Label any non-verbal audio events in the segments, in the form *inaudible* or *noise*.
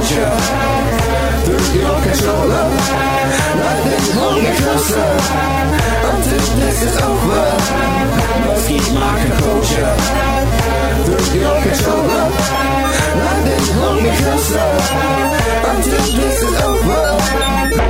culture Through your controller Nothing's holding me closer Until this is over Must keep my composure Through your controller Nothing's holding me closer Until this is over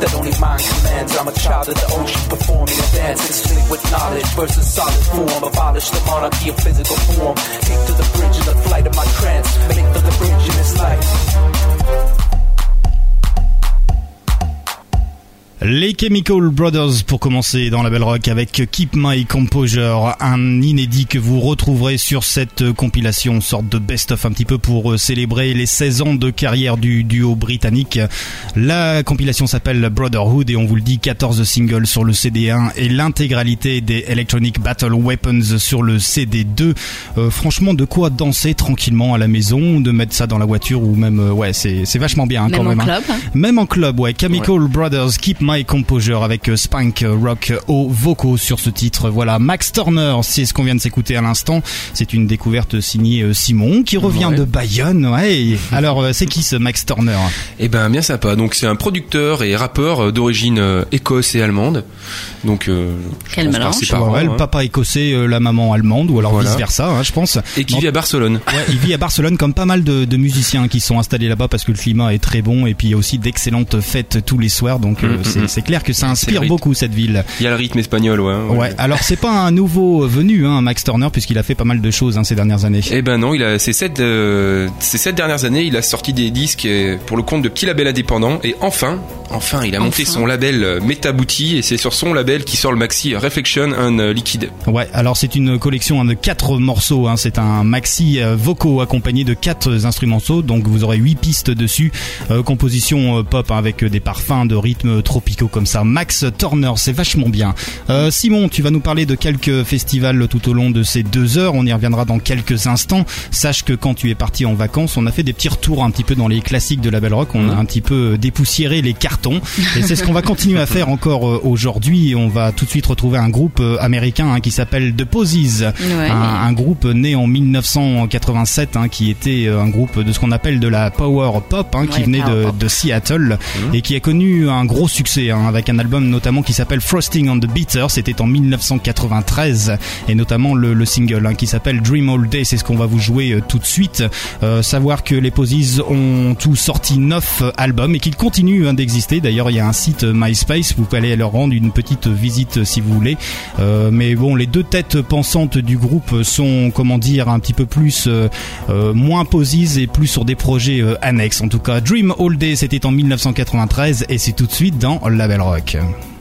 that only mind commands. I'm a child of the ocean, performing a dance, instinct with knowledge versus solid form. Abolish the monarchy of physical form. Take to the bridge in the flight of my trance, make for the bridge in this life. Les Chemical Brothers pour commencer dans la Belle Rock avec Keep My Composure, un inédit que vous retrouverez sur cette compilation, sorte de best-of un petit peu pour célébrer les 16 ans de carrière du duo britannique. La compilation s'appelle Brotherhood et on vous le dit 14 singles sur le CD1 et l'intégralité des Electronic Battle Weapons sur le CD2. Euh, franchement, de quoi danser tranquillement à la maison, de mettre ça dans la voiture ou même, euh, ouais, c'est c'est vachement bien hein, Même quand en même. hein. club, hein. Même en club, ouais. Chemical Brothers, Keep My Composure avec euh, Spank euh, Rock aux vocaux sur ce titre. Voilà, Max Turner, c'est ce qu'on vient de s'écouter à l'instant. C'est une découverte signée euh, Simon qui revient Ouais. de Bayonne. Ouais. *laughs* Alors, euh, c'est qui ce Max Turner? Eh ben bien sympa. Donc c'est un producteur et rappeur euh, d'origine euh, écosse et allemande. Donc euh, Quel mélange. Ouais, Le hein. papa écossais, euh, la maman allemande, ou alors Voilà. vice versa, je pense. et qui vit à Barcelone. Ouais, il vit à Barcelone comme pas mal de, de musiciens qui sont installés là-bas parce que le climat est très bon et puis il y a aussi d'excellentes fêtes tous les soirs. Donc euh, Mm, mm, c'est. C'est clair que ça inspire rythme. beaucoup cette ville. Il y a le rythme espagnol, ouais. Ouais, alors c'est pas un nouveau venu, hein, Max Turner, puisqu'il a fait pas mal de choses hein, ces dernières années. Eh ben non, il a ces sept, euh, ces sept dernières années, il a sorti des disques euh, pour le compte de petits labels indépendants et enfin, enfin, il a monté Enfin. son label euh, Metabooty et c'est sur son label qui sort le maxi Reflection and euh, Liquid. Ouais, alors c'est une collection hein, de quatre morceaux. Hein, c'est un maxi euh, vocaux accompagné de quatre instrumentaux, donc vous aurez huit pistes dessus. Euh, composition euh, pop hein, avec des parfums de rythmes tropicaux comme ça. Max Turner, c'est vachement bien. Euh, Simon, tu vas nous parler de quelques festivals tout au long de ces deux heures. On y reviendra dans quelques instants. Sache que quand tu es parti en vacances, on a fait des petits retours un petit peu dans les classiques de la Belle Rock. On a un petit peu dépoussiéré les cartons, et c'est ce qu'on va continuer à faire encore euh, aujourd'hui. On va tout de suite retrouver un groupe euh, américain hein, qui s'appelle The Posies, Ouais. un, un groupe né en 1987 hein, qui était un groupe de ce qu'on appelle de la power pop, hein, qui Ouais, venait de, pop. de Seattle et qui a connu un gros succès hein, avec un album notamment qui s'appelle Frosting on the Bitter. C'était en 1993 et notamment le, le single hein, qui s'appelle Dream All Day. C'est ce qu'on va vous jouer euh, tout de suite. Euh, savoir que les Posies ont tous sorti neuf euh, albums et qu'ils continuent hein, d'exister. D'ailleurs, il y a un site MySpace. Vous pouvez aller leur rendre une petite visite si vous voulez. Mais bon, les deux têtes pensantes du groupe sont, comment dire, un petit peu plus moins Posies et plus sur des projets annexes. En tout cas, Dream All Day, c'était en 1993 et c'est tout de suite dans Label Rock.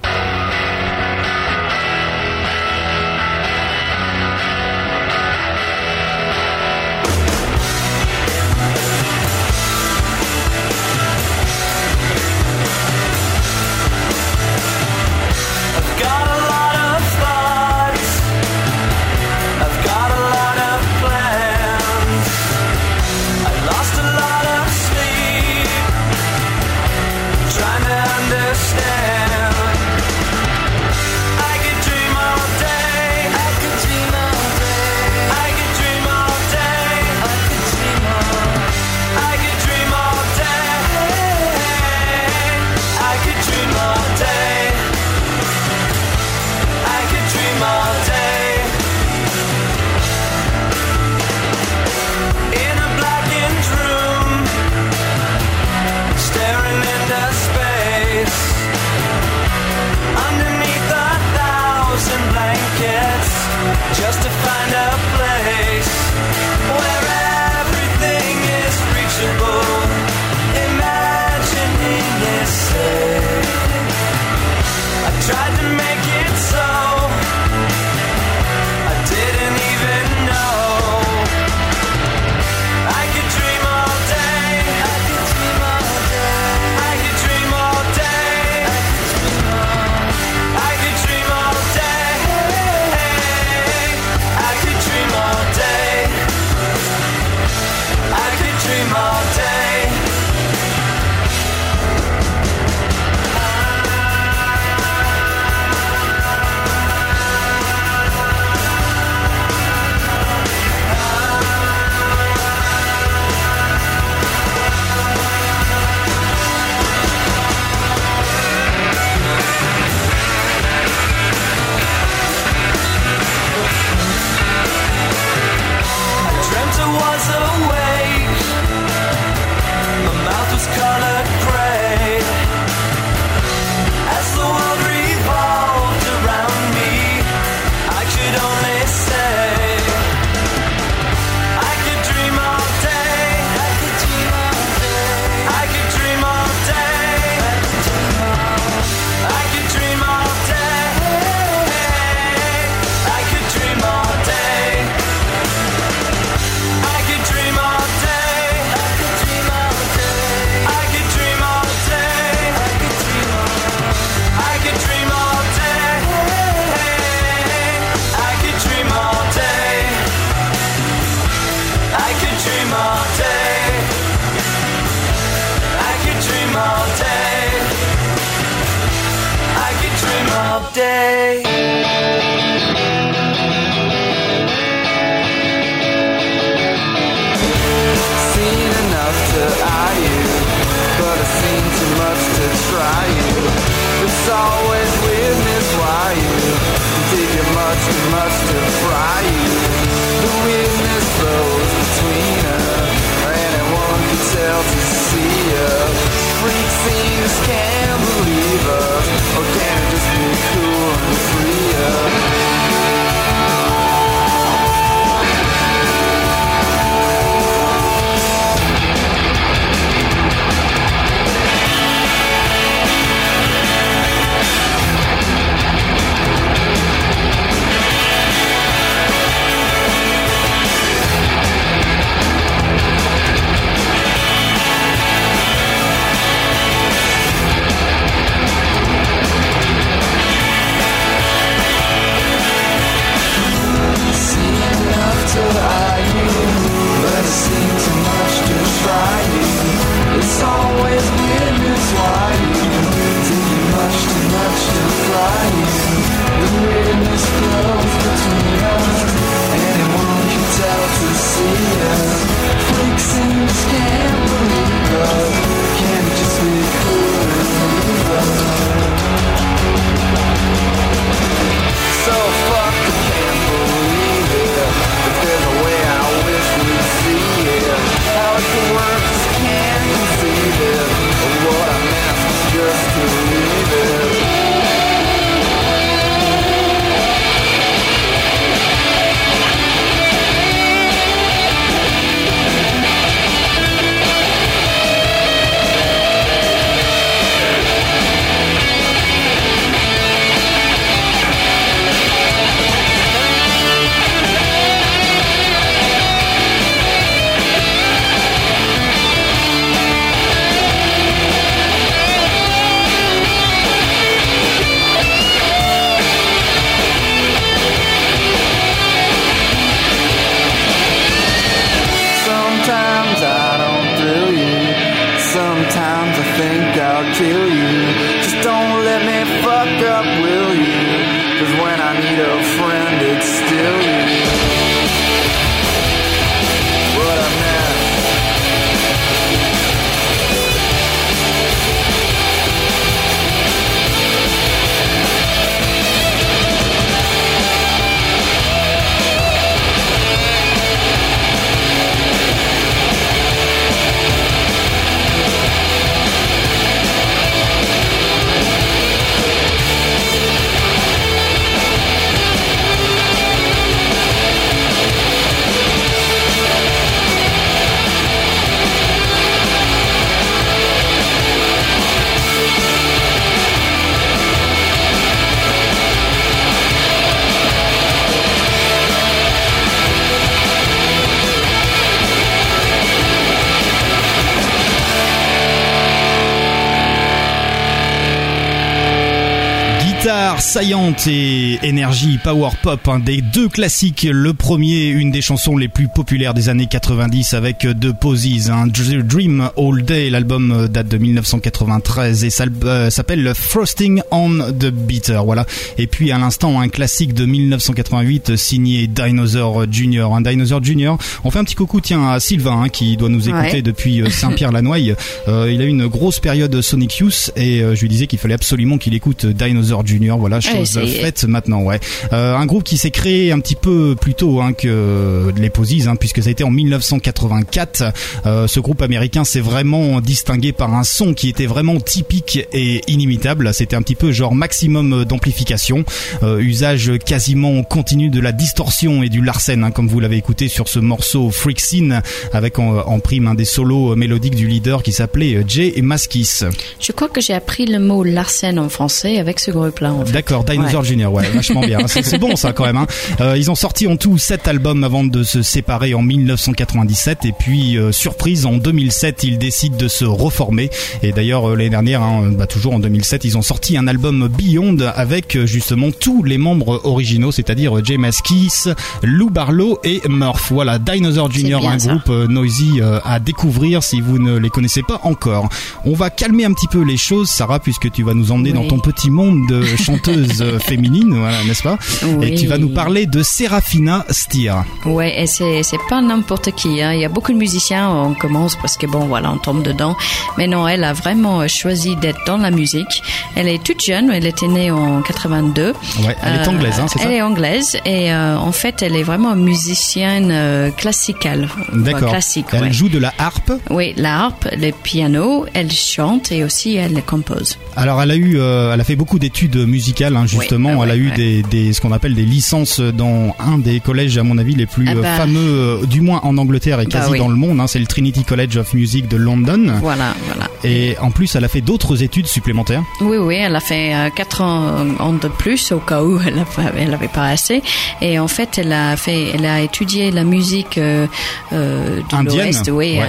Saillante et énergie power pop, un des deux classiques. Le premier, une des chansons les plus populaires des années 90 avec The Posies, un Dream All Day. L'album date de 1993 et euh, s'appelle Frosting on the Bitter. Voilà. Et puis à l'instant, un classique de 1988 signé Dinosaur Jr. Un Dinosaur Jr. On fait un petit coucou, tiens, à Sylvain hein, qui doit nous écouter Ouais. depuis euh, Saint-Pierre-la-Noye. Euh, il a eu une grosse période Sonic Youth et je lui disais qu'il fallait absolument qu'il écoute Dinosaur Jr. Voilà, chose faite maintenant, ouais. Euh, un groupe qui s'est créé un petit peu plus tôt hein, que les Posies, hein, puisque ça a été en 1984. Euh, ce groupe américain s'est vraiment distingué par un son qui était vraiment typique et inimitable. C'était un petit peu genre maximum d'amplification, euh, usage quasiment continu de la distorsion et du larsen, hein, comme vous l'avez écouté sur ce morceau Freak Scene, avec en, en prime un des solos mélodiques du leader qui s'appelait Jay Maskis. Je crois que j'ai appris le mot Larsen en français avec ce groupe-là. D'accord, Dinosaur Ouais. Junior, ouais, vachement bien. C'est bon ça quand même. Hein. Euh, ils ont sorti en tout 7 albums avant de se séparer en 1997 et puis euh, surprise en 2007 ils décident de se reformer et d'ailleurs euh, l'année dernière, hein, bah, toujours en 2007, ils ont sorti un album Beyond avec justement tous les membres originaux, c'est-à-dire Jay Maskis, Lou Barlow et Murph. Voilà, Dinosaur Junior, un ça. groupe noisy à découvrir si vous ne les connaissez pas encore. On va calmer un petit peu les choses, Sarah, puisque tu vas nous emmener Oui. dans ton petit monde de chanteuses euh, féminines, voilà, n'est-ce pas Et Oui. tu vas nous parler de Serafina Stier. Ouais, et c'est c'est pas n'importe qui. Hein. Il y a beaucoup de musiciens, on commence parce que bon, voilà, on tombe dedans. Mais non, elle a vraiment euh, choisi d'être dans la musique. Elle est toute jeune, elle était née en 82. Ouais, elle est Euh, anglaise, hein, c'est ça Elle est anglaise et euh, en fait, elle est vraiment musicienne euh, classicale. D'accord. Classique, Elle ouais. joue de la harpe. Oui, la harpe, le piano, elle chante et aussi elle compose. Alors elle a eu, euh, elle a fait beaucoup d'études musicales, hein, justement. Oui, ah elle a ouais, eu ouais. des, des, ce qu'on appelle des licences dans un des collèges, à mon avis, les plus Ah euh, bah. fameux, euh, du moins en Angleterre et Bah quasi oui. dans le monde. Hein, c'est le Trinity College of Music de London. Voilà, voilà. Et en plus, elle a fait d'autres études supplémentaires. Oui, oui, elle a fait euh, quatre ans, ans de plus au cas où elle n'avait avait pas assez. Et en fait, elle a fait, elle a étudié la musique euh, euh, de l'Ouest, oui, ouais.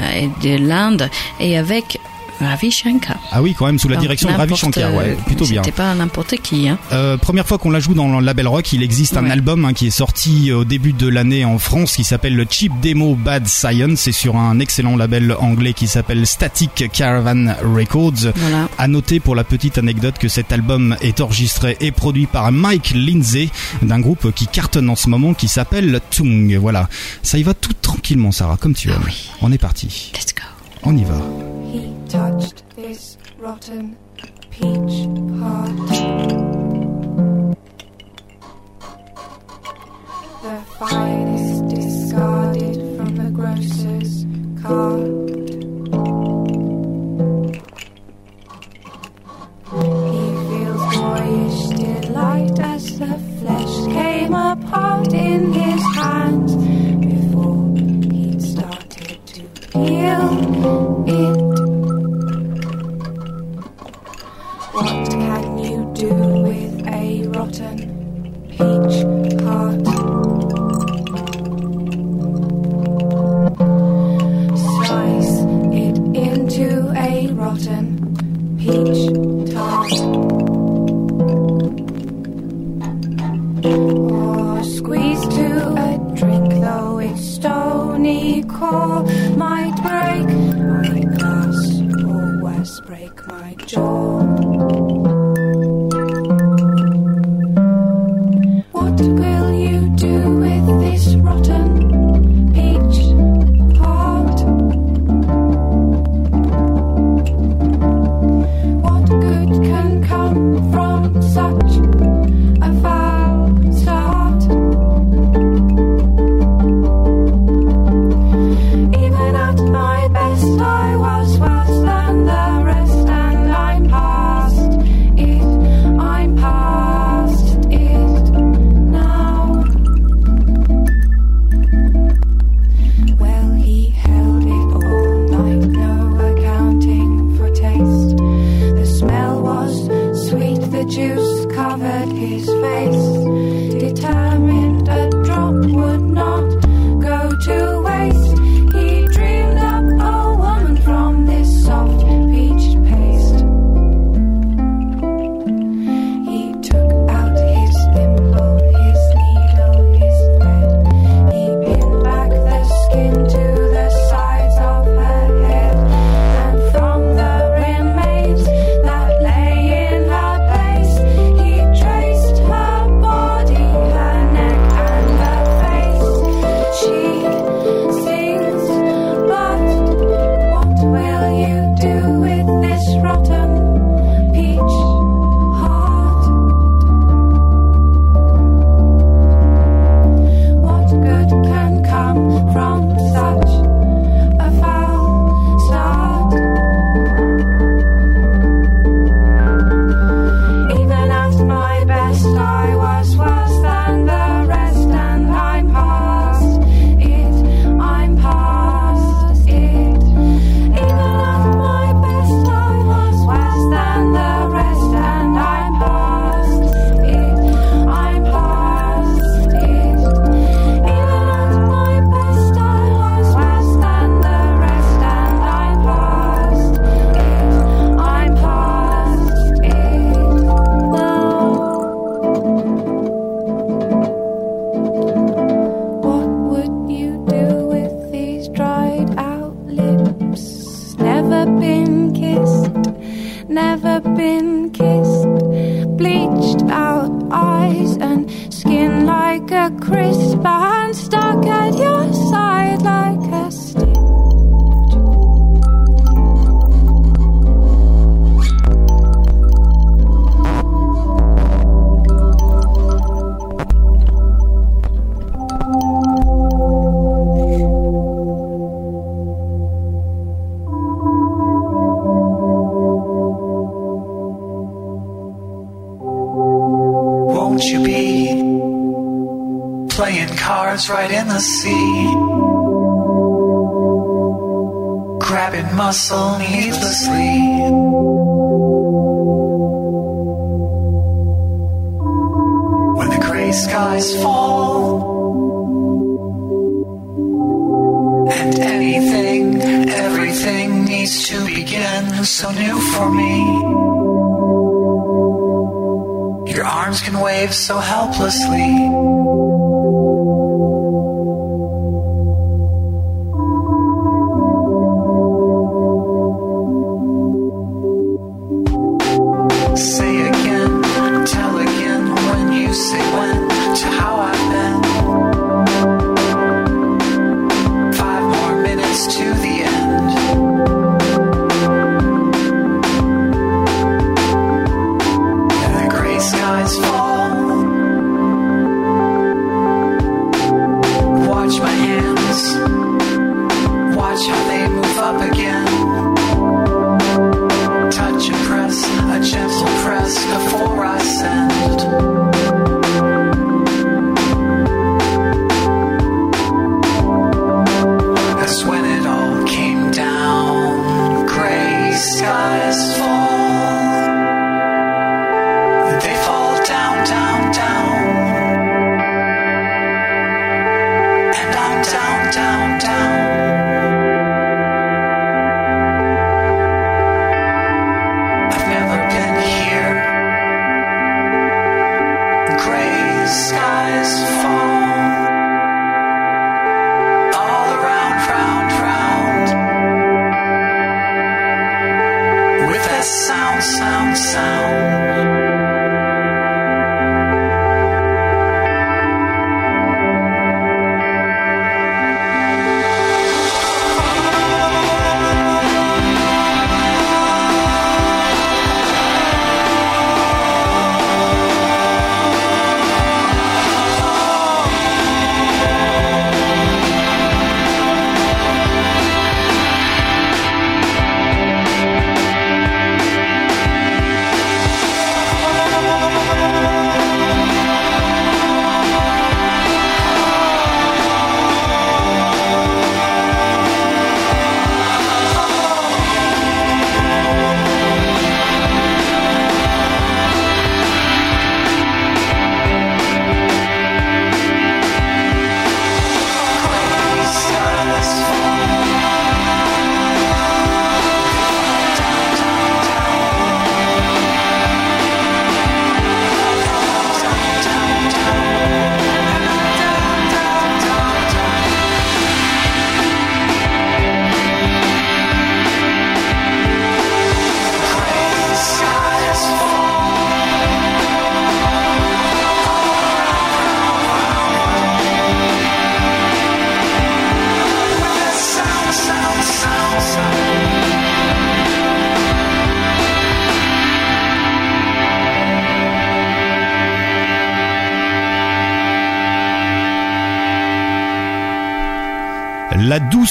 euh, de l'Inde, et avec Ravi Shankar. Ah oui, quand même sous la direction de Ravi Shankar, ouais, euh, plutôt bien. C'était pas n'importe qui, hein. Euh, première fois qu'on la joue dans le label rock, il existe un Ouais. album hein, qui est sorti au début de l'année en France qui s'appelle le Cheap Demo Bad Science. C'est sur un excellent label anglais qui s'appelle Static Caravan Records. Voilà. À noter pour la petite anecdote que cet album est enregistré et produit par Mike Lindsay d'un groupe qui cartonne en ce moment qui s'appelle Tung. Voilà. Ça y va tout tranquillement, Sarah, comme tu aimes. Ah oui. On est parti. Let's go. On y va. He touched this rotten peach heart. The finest discarded from the grocer's cart. He feels boyish delight as the flesh came apart in his hands to peel it. Right in the sea. Grabbing muscle needlessly. When the gray skies fall. And anything, everything needs to begin so new for me. Your arms can wave so helplessly.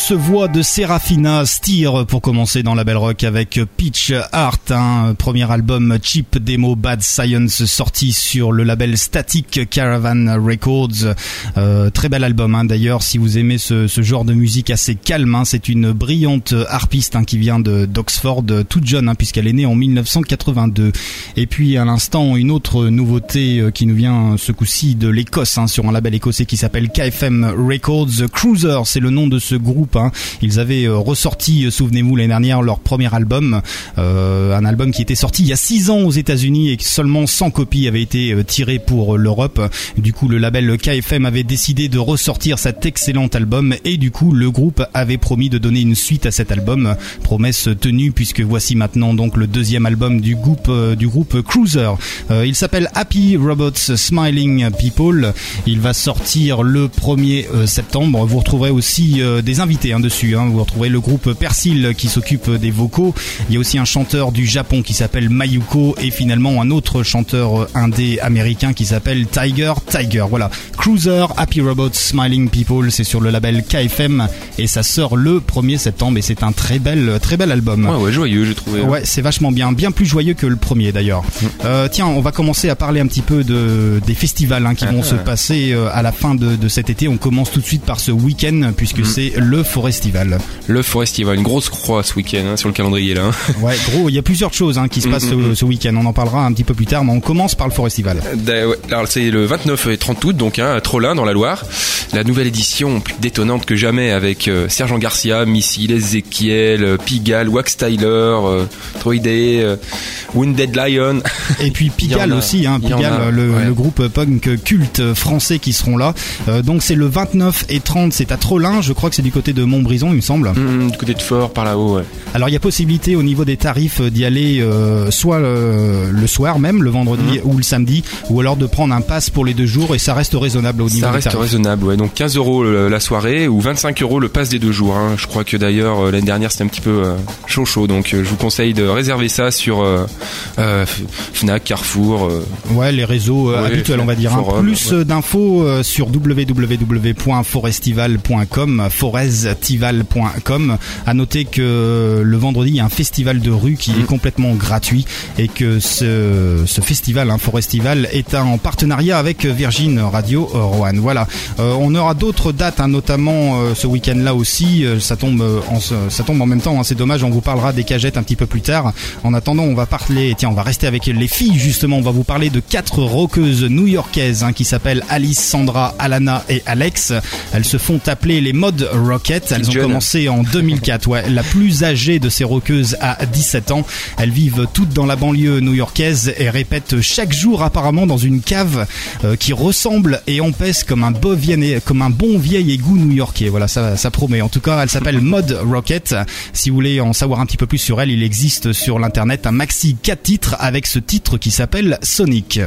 Douce voix de Serafina Steer pour commencer dans la Belle Rock avec Pitch Art, premier album cheap démo Bad Science sorti sur le label Static Caravan Records. Euh, très bel album hein. d'ailleurs si vous aimez ce, genre de musique assez calme. hein. C'est une brillante harpiste hein, qui vient d'Oxford, euh, toute jeune puisqu'elle est née en 1982. Et puis à l'instant une autre nouveauté euh, qui nous vient ce coup-ci de l'Écosse sur un label écossais qui s'appelle KFM Records. Cruiser, c'est le nom de ce groupe. Ils avaient euh, ressorti, euh, souvenez-vous, l'année dernière leur premier album, euh, un album qui était sorti il y a 6 ans aux États-Unis et seulement 100 copies avaient été tirées pour l'Europe. Du coup, le label KFM avait décidé de ressortir cet excellent album et du coup, le groupe avait promis de donner une suite à cet album. Promesse tenue puisque voici maintenant donc le deuxième album du groupe Cruiser. Il s'appelle Happy Robots Smiling People. Il va sortir le 1er euh, septembre. Vous retrouverez aussi des invités hein, dessus. hein. Vous retrouverez le groupe Persil qui s'occupe des vocaux. Il y a aussi un chanteur du Japon qui s'appelle Mayuko et finalement un autre chanteur indé américain qui s'appelle Tiger Tiger. Voilà. Cruiser, Happy Robots, Smiling People, c'est sur le label KFM et ça sort le 1er septembre et c'est un très bel, très bel album. Ouais, ouais, joyeux, j'ai trouvé. hein. Ouais, c'est vachement bien, bien plus joyeux que le premier d'ailleurs. Euh, tiens, on va commencer à parler un petit peu de des festivals hein, qui *laughs* vont se passer euh, à la fin de, de cet été. On commence tout de suite par ce week-end puisque c'est le Forestival. Le Forestival, une grosse croix ce week-end hein, sur le calendrier là. *laughs* Ouais, gros, il y a plusieurs choses hein, qui se passent mm, ce, ce week-end. On en parlera un petit peu plus tard, mais on commence par le Forestival. Ouais, Alors c'est le 29 et 30 août donc hein, à Trollin dans la Loire. La nouvelle édition plus détonnante que jamais avec euh, Sergent Garcia, Missile, Ezekiel, euh, Pigalle, Wax Tyler, euh, Troidé, euh, Wounded Lion. *laughs* Et puis Pigalle aussi, hein, Pigalle, a, le, ouais. le groupe punk culte français qui seront là. Euh, donc c'est le 29 et 30, c'est à Trollin, je crois que c'est du côté de Montbrison, il me semble. Hum, du côté de Fort par là-haut. Ouais. Alors il y a possibilité au niveau des tarifs euh, d'y aller euh, soit euh, le soir même, le vendredi Mhm. ou le samedi, ou alors de prendre un pass pour les deux jours et ça reste raisonnable au niveau Ça des reste tarifs. raisonnable, ouais. Donc 15 euros le- la soirée ou 25 euros le pass des deux jours. hein. Je crois que d'ailleurs euh, l'année dernière c'était un petit peu euh, chaud chaud. Donc euh, je vous conseille de réserver ça sur euh, euh, Fnac, Carrefour. euh, Ouais, les réseaux euh, Ouais, habituels, on va dire. hein. Plus ouais. euh, d'infos euh, sur www.forestival.com, forestival.com. À noter que le vendredi, il y a un festival de rue qui est complètement gratuit et que ce, ce festival, hein, Forestival, est en partenariat avec Virgin Radio Rouen. Voilà. Euh, on aura d'autres dates, hein, notamment euh, ce week-end-là aussi. Euh, ça tombe en, ça tombe en même temps. hein, C'est dommage. On vous parlera des cagettes un petit peu plus tard. En attendant, on va parler. Tiens, on va rester avec les filles justement. On va vous parler de quatre rockeuses new-yorkaises hein, qui s'appellent Alice, Sandra, Alana et Alex. Elles se font appeler les Mod Elles ont commencé en 2004. Ouais, la plus âgée de ces rockeuses a 17 ans. Elles vivent toutes dans la banlieue new-yorkaise et répètent chaque jour apparemment dans une cave euh, qui ressemble et empêche comme un beau vieil- comme un bon vieil égout new-yorkais. Voilà, ça, ça promet. En tout cas, elle s'appelle Mod Rocket. Si vous voulez en savoir un petit peu plus sur elle, il existe sur l'internet un maxi 4 titres avec ce titre qui s'appelle Sonic.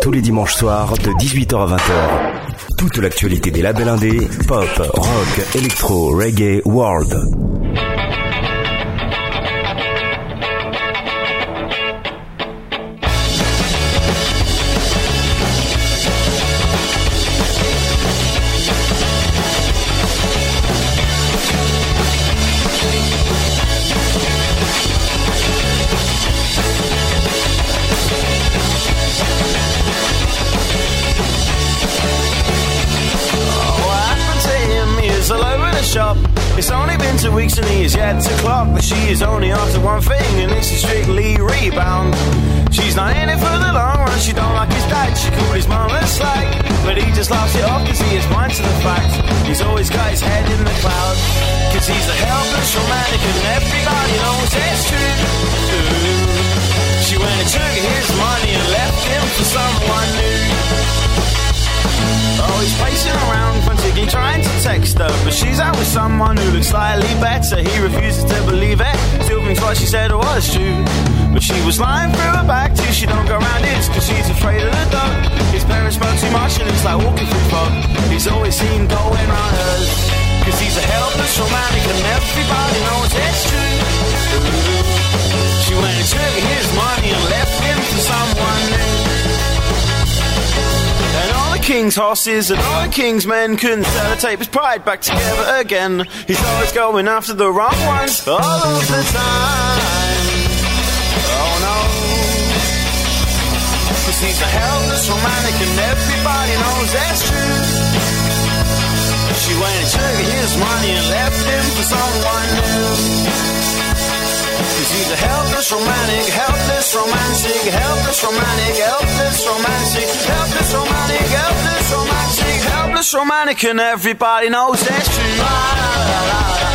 Tous les dimanches soirs de 18h à 20h. Toute l'actualité des labels indés, pop, rock, électro, reggae, world. He is yet to clock that she is only after one thing, and is strictly rebound. She's not in it for the long run. She don't like his dad. She called his mom a slag, but he just laughs it off because he is blind to the fact he's always got his head in the clouds. Cause he's a helpless romantic and everybody knows it's true. She went and took his money and left him for someone new. Oh, he's pacing around trying to text her, but she's out with someone who looks slightly better. He refuses to believe it, still thinks what she said was true. But she was lying through her back too. She don't go around it cause she's afraid of the dark. His parents smoke too much and it's like walking through fog. He's always seen going round hers. Cause he's a helpless romantic and everybody knows it's true. She went and took his money and left him for someone new. King's horses and all the king's men couldn't sellotape his pride back together again. He's always going after the wrong ones all of the time. Oh no. Cause he's a helpless romantic and everybody knows that's true. She went and took his money and left him for someone new. He's a helpless romantic, helpless romantic, helpless romantic, helpless romantic, helpless romantic, helpless romantic, helpless romantic, and everybody knows that's true. Deux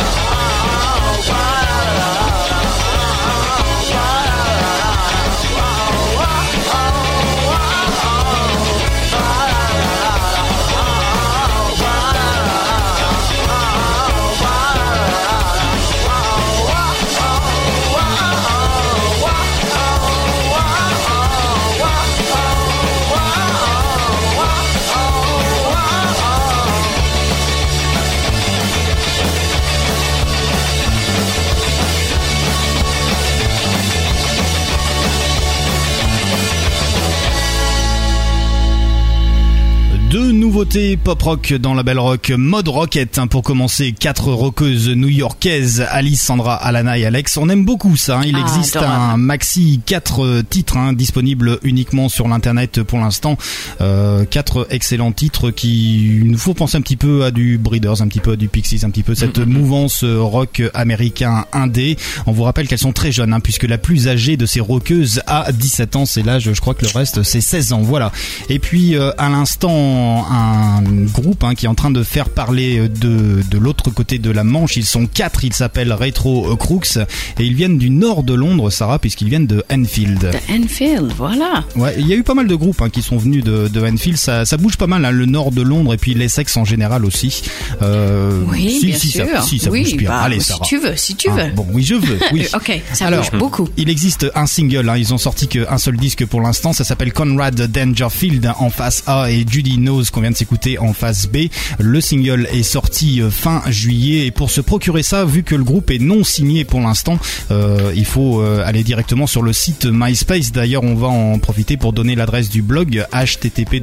nouveautés pop rock dans la belle rock mode rocket hein, pour commencer quatre rockeuses new-yorkaises Alice, Sandra, Alana et Alex. On aime beaucoup ça. hein. Il Ah, existe un maxi quatre euh, titres hein, disponibles uniquement sur l'internet pour l'instant. Euh, quatre excellents titres qui nous faut penser un petit peu à du Breeders, un petit peu à du Pixies, un petit peu cette mouvance euh, rock américain indé. On vous rappelle qu'elles sont très jeunes hein, puisque la plus âgée de ces rockeuses a 17 ans. C'est l'âge, je crois que le reste c'est 16 ans. Voilà. Et puis euh, à l'instant un groupe hein, qui est en train de faire parler de, de l'autre côté de la Manche. Ils sont quatre. Ils s'appellent Retro Crooks et ils viennent du nord de Londres, Sarah, puisqu'ils viennent de Enfield. De Enfield, voilà. Ouais, il y a eu pas mal de groupes hein, qui sont venus de, de Enfield. Ça, ça bouge pas mal, hein, le nord de Londres et puis l'Essex en général aussi. Euh, Oui, si, bien si, sûr. Ça, si, ça oui, bouge bien. bah, Allez, si Sarah. tu veux, si tu Ah, veux. bon, oui, je veux. Oui. *laughs* ok, ça Alors, bouge beaucoup. Il existe un single, hein, ils ont sorti qu'un seul disque pour l'instant, ça s'appelle Conrad Dangerfield en face A et Judy Knows qu'on vient de s'écouter en face B. Le single est sorti euh, fin juillet et pour se procurer ça, vu que le groupe est non signé pour l'instant, euh, il faut euh, aller directement sur le site MySpace. D'ailleurs, on va en profiter pour donner l'adresse du blog http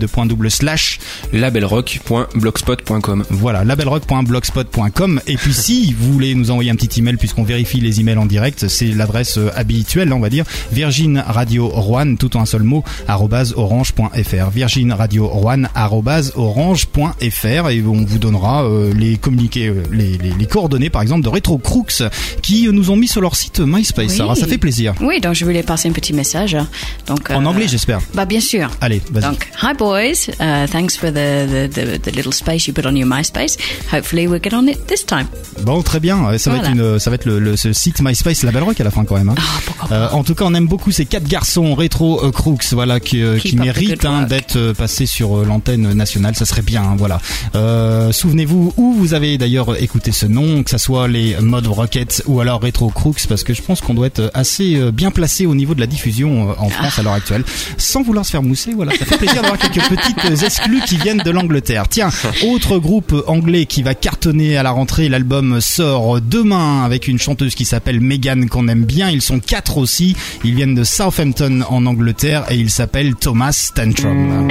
labelrock.blogspot.com. Voilà, labelrock.blogspot.com. Et puis si vous voulez nous envoyer un petit email, puisqu'on vérifie les emails en direct, c'est l'adresse habituelle, on va dire, Virgin Radio Rouen, tout en un seul mot, orange.fr. Virgin Radio Rouen, arrobase orange.fr. Et on vous donnera euh, les communiqués, euh, les, les, les coordonnées, par exemple, de Retro Crooks, qui euh, nous ont mis sur leur site MySpace. Oui. Sarah, ça fait plaisir. Oui, donc je voulais passer un petit message. Donc, En euh, anglais, j'espère. Bah bien sûr. Allez, vas-y. Donc, hi boys, uh, thanks for the, the, the, the little space you put on your MySpace. Hopefully we'll get on it this time. Bon, très bien. Ça va être une, ça va être le, le- ce site MySpace Label Rock à la fin quand même. hein. Euh, en tout cas, on aime beaucoup ces quatre garçons rétro euh, crooks, voilà, qui, méritent hein, d'être passés sur l'antenne nationale. Ça serait bien. hein, voilà. Euh, Souvenez-vous où vous avez d'ailleurs écouté ce nom, que ça soit les Mod Rockets ou alors Retro Crooks, parce que je pense qu'on doit être assez euh, bien placé au niveau de la diffusion euh, en France à l'heure actuelle. Sans vouloir se faire mousser, voilà, ça fait plaisir d'avoir quelques petites exclus qui viennent de l'Angleterre. Tiens, autre groupe anglais qui va cartonner à la rentrée, l'album sort demain avec une chanteuse qui s'appelle Megan qu'on aime bien. Ils sont quatre aussi. Ils viennent de Southampton en Angleterre et ils s'appellent Thomas Tantrum.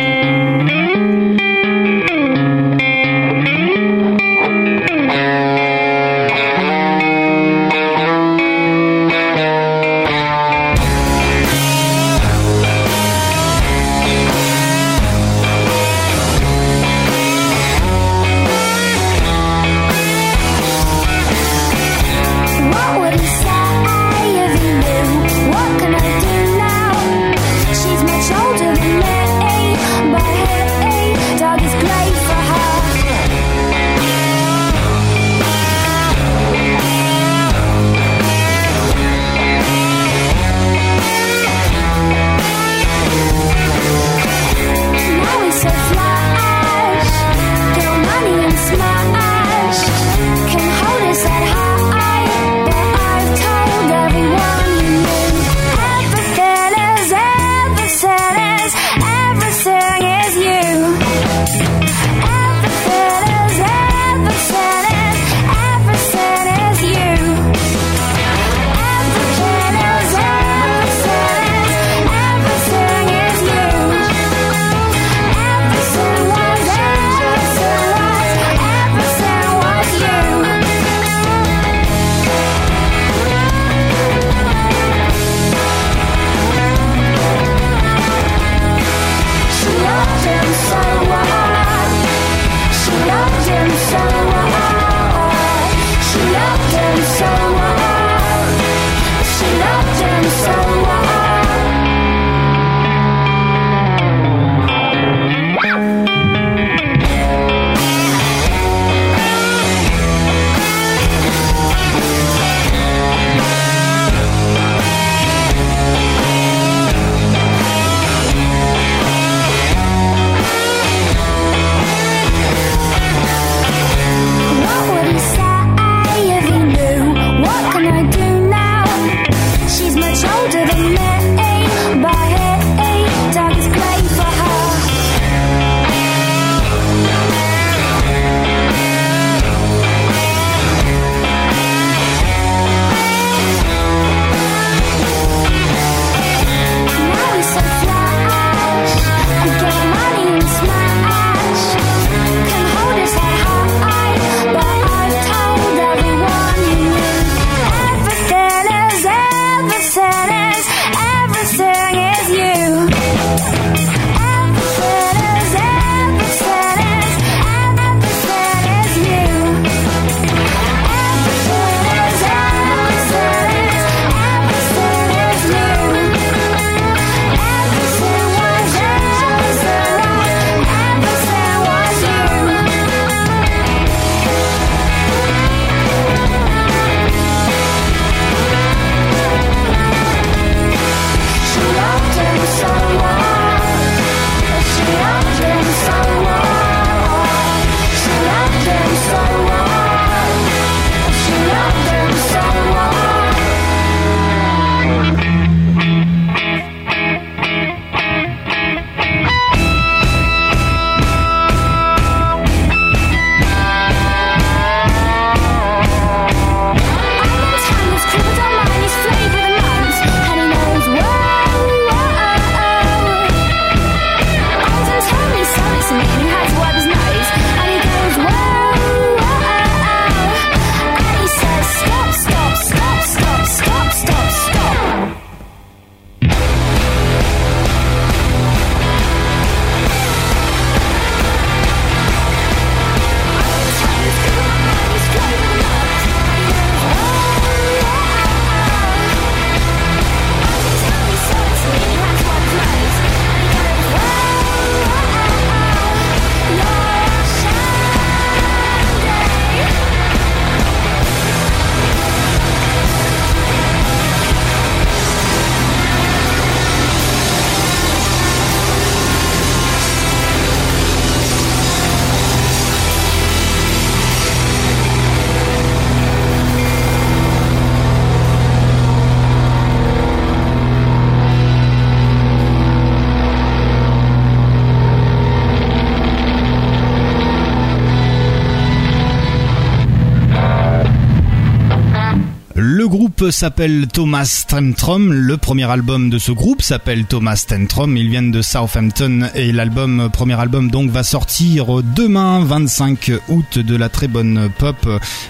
Groupe s'appelle Thomas Tantrum. Le premier album de ce groupe s'appelle Thomas Tantrum. Ils viennent de Southampton et l'album, premier album donc, va sortir demain, 25 août, de la très bonne pop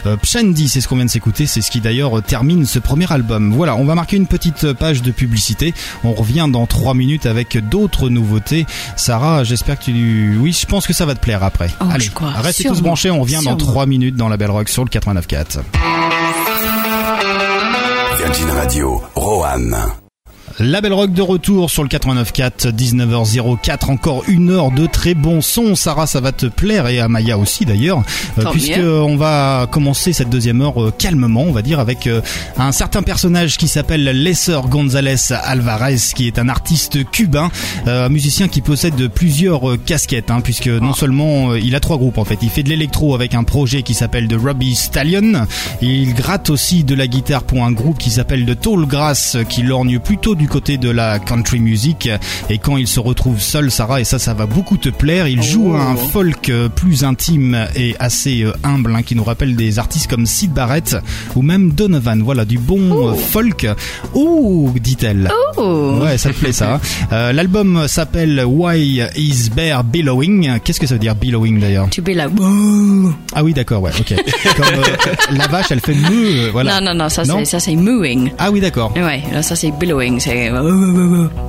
euh, Pshandy. C'est ce qu'on vient de s'écouter. C'est ce qui d'ailleurs termine ce premier album. Voilà, on va marquer une petite page de publicité. On revient dans 3 minutes avec d'autres nouveautés. Sarah, j'espère que tu... Oui, je pense que ça va te plaire après. Oh, Allez, restez tous branchés. On revient dans Sûrement. 3 minutes dans la Belle Rock sur le 89.4. Virgin Radio, Roanne. La Belle Rock de retour sur le 89.4, 19h04, encore une heure de très bon son. Sarah, ça va te plaire et à Maya aussi d'ailleurs, euh, puisque mieux. on va commencer cette deuxième heure euh, calmement, on va dire, avec euh, un certain personnage qui s'appelle Lesser González Alvarez, qui est un artiste cubain, un musicien qui possède plusieurs casquettes, hein, puisque non seulement euh, il a trois groupes en fait, il fait de l'électro avec un projet qui s'appelle The Robbie Stallion, il gratte aussi de la guitare pour un groupe qui s'appelle The Tall Grass, qui lorgne plutôt du côté de la country music, et quand il se retrouve seul, Sarah, et ça, ça va beaucoup te plaire, il joue un folk euh, plus intime et assez euh, humble, hein, qui nous rappelle des artistes comme Sid Barrett ou même Donovan, voilà, du bon euh, folk. Ouh, dit-elle. Oh. Ouais, ça te plaît ça. hein. *laughs* Euh, L'album s'appelle Why Is Bear Billowing? Qu'est-ce que ça veut dire billowing d'ailleurs? Tu la. Ah oui, d'accord, ouais, ok. *laughs* Comme euh, la vache, elle fait euh, voilà. Non, non, non, ça c'est mooing. Ah oui, d'accord. Ouais, ça c'est billowing, c'est.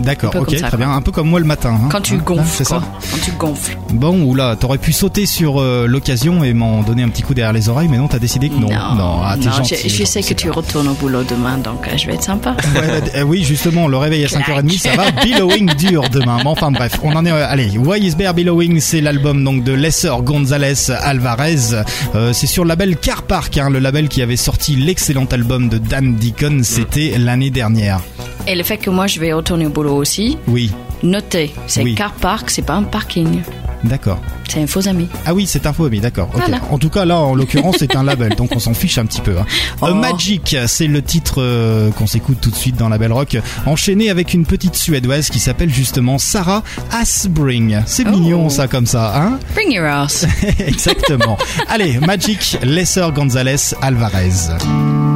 D'accord, Un peu ok, ça, très bien. Un peu comme moi le matin. hein. Quand tu Hein, gonfles, c'est ça. Quand tu gonfles. Bon, oula, t'aurais pu sauter sur euh, l'occasion et m'en donner un petit coup derrière les oreilles, mais non, t'as décidé que non. Non, ah, non, gentil. je, je sais que tu retournes au boulot demain, donc euh, je vais être sympa. *laughs* Ouais, euh, oui, justement, le réveil à 5h30, ça va. Billowing dur demain. Mais enfin, bref, on en est. euh, allez, Why is Bear Billowing C'est l'album donc de Lesser González Alvarez. Euh, c'est sur le label Car Park, hein, le label qui avait sorti l'excellent album de Dan Deacon. C'était l'année dernière. Et le fait que moi je vais retourner au boulot aussi, Oui, notez, c'est Oui. car park, c'est pas un parking. d'accord. C'est un faux ami. Ah oui, c'est un faux ami, d'accord. Voilà. En tout cas, là, en l'occurrence, c'est un label, donc on s'en fiche un petit peu. hein. Oh. Euh, Magic, c'est le titre euh, qu'on s'écoute tout de suite dans la Belle Rock, enchaîné avec une petite suédoise qui s'appelle justement Sarah Asbring. C'est Oh. mignon ça comme ça, hein Bring your ass. *laughs* Exactement. Allez, Magic, Lesser González Alvarez.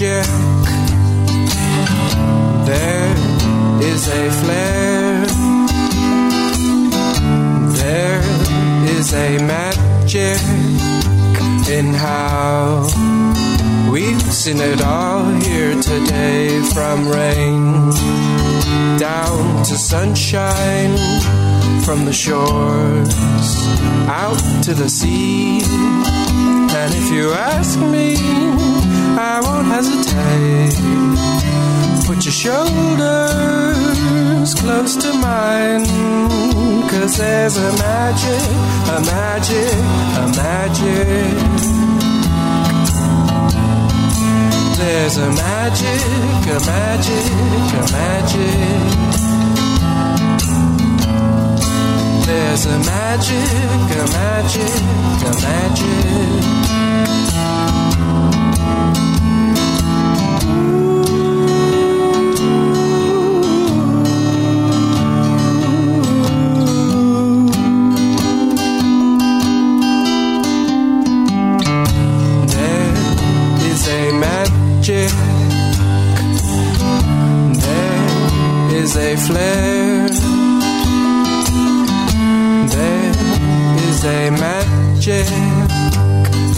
There is a flare. There is a magic in how we've seen it all here today from rain down to sunshine from the shores out to the sea. And if you ask me, I won't hesitate. Put your shoulders close to mine. Cause there's a magic, a magic, a magic. There's a magic, a magic, a magic. There's a magic, a magic, a magic. A flare. There is a magic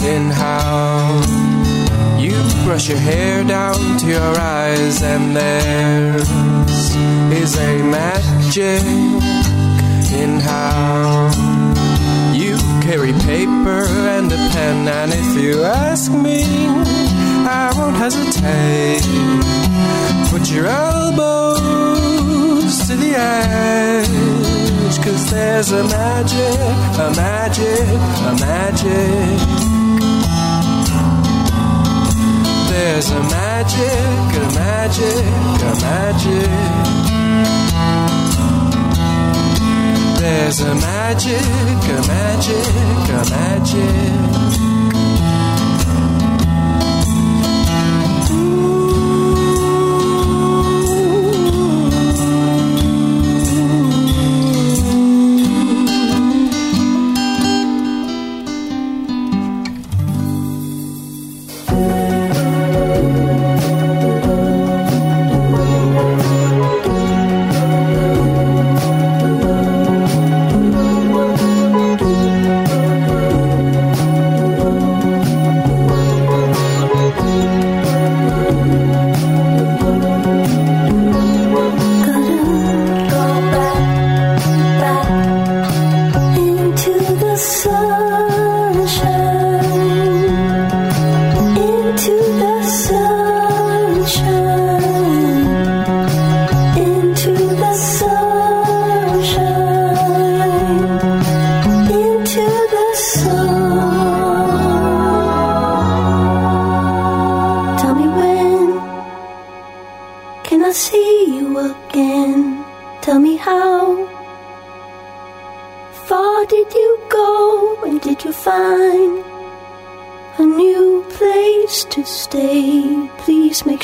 in how you brush your hair down to your eyes, and there is a magic in how you carry paper and a pen. And if you ask me, I won't hesitate. Put your elbows to the edge, cause there's a magic, a magic, a magic. There's a magic, a magic, a magic. There's a magic, a magic, a magic.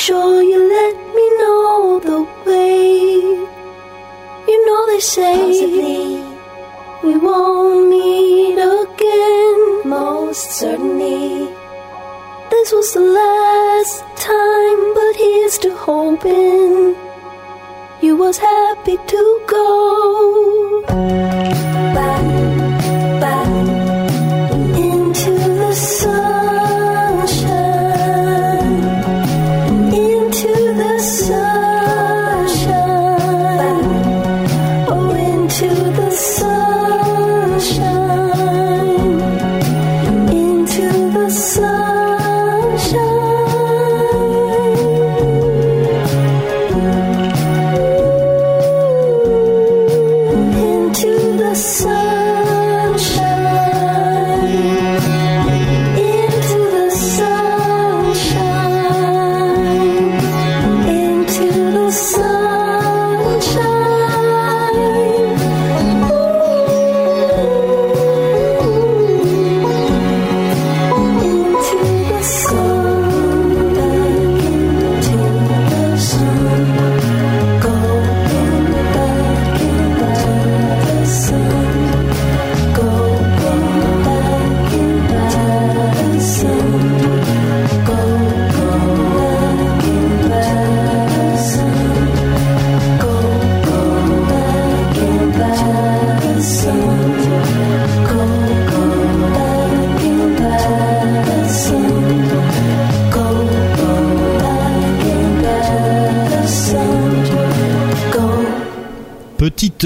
Sure you let me know the way. You know they say Possibly. we won't meet again, most certainly. This was the last time, but here's to hoping you was happy to go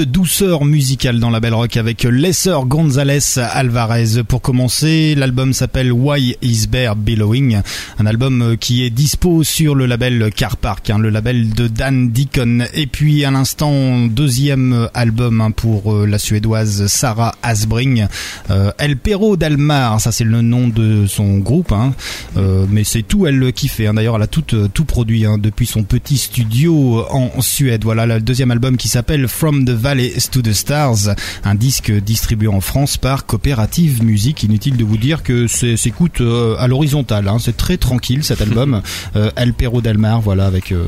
Douceur musicale dans la Belle Rock avec Lesser Gonzalez Alvarez. Pour commencer, l'album s'appelle Why Is Bear Billowing, un album euh, qui est dispo sur le label Car Park, hein, le label de Dan Deacon. Et puis à l'instant, deuxième album hein, pour euh, la suédoise Sarah Asbring, euh, El Perro d'Almar, ça c'est le nom de son groupe, hein. Mais c'est tout elle qui fait. D'ailleurs, elle a tout, produit depuis son petit studio en Suède. Voilà le deuxième album qui s'appelle From the Valley to the Stars, un disque distribué en France par Coopérative Musique. Inutile de vous dire que c'est- s'écoute euh, à l'horizontale. hein. C'est très tranquille cet album. *laughs* euh, El Perro d'Almar, voilà avec. euh,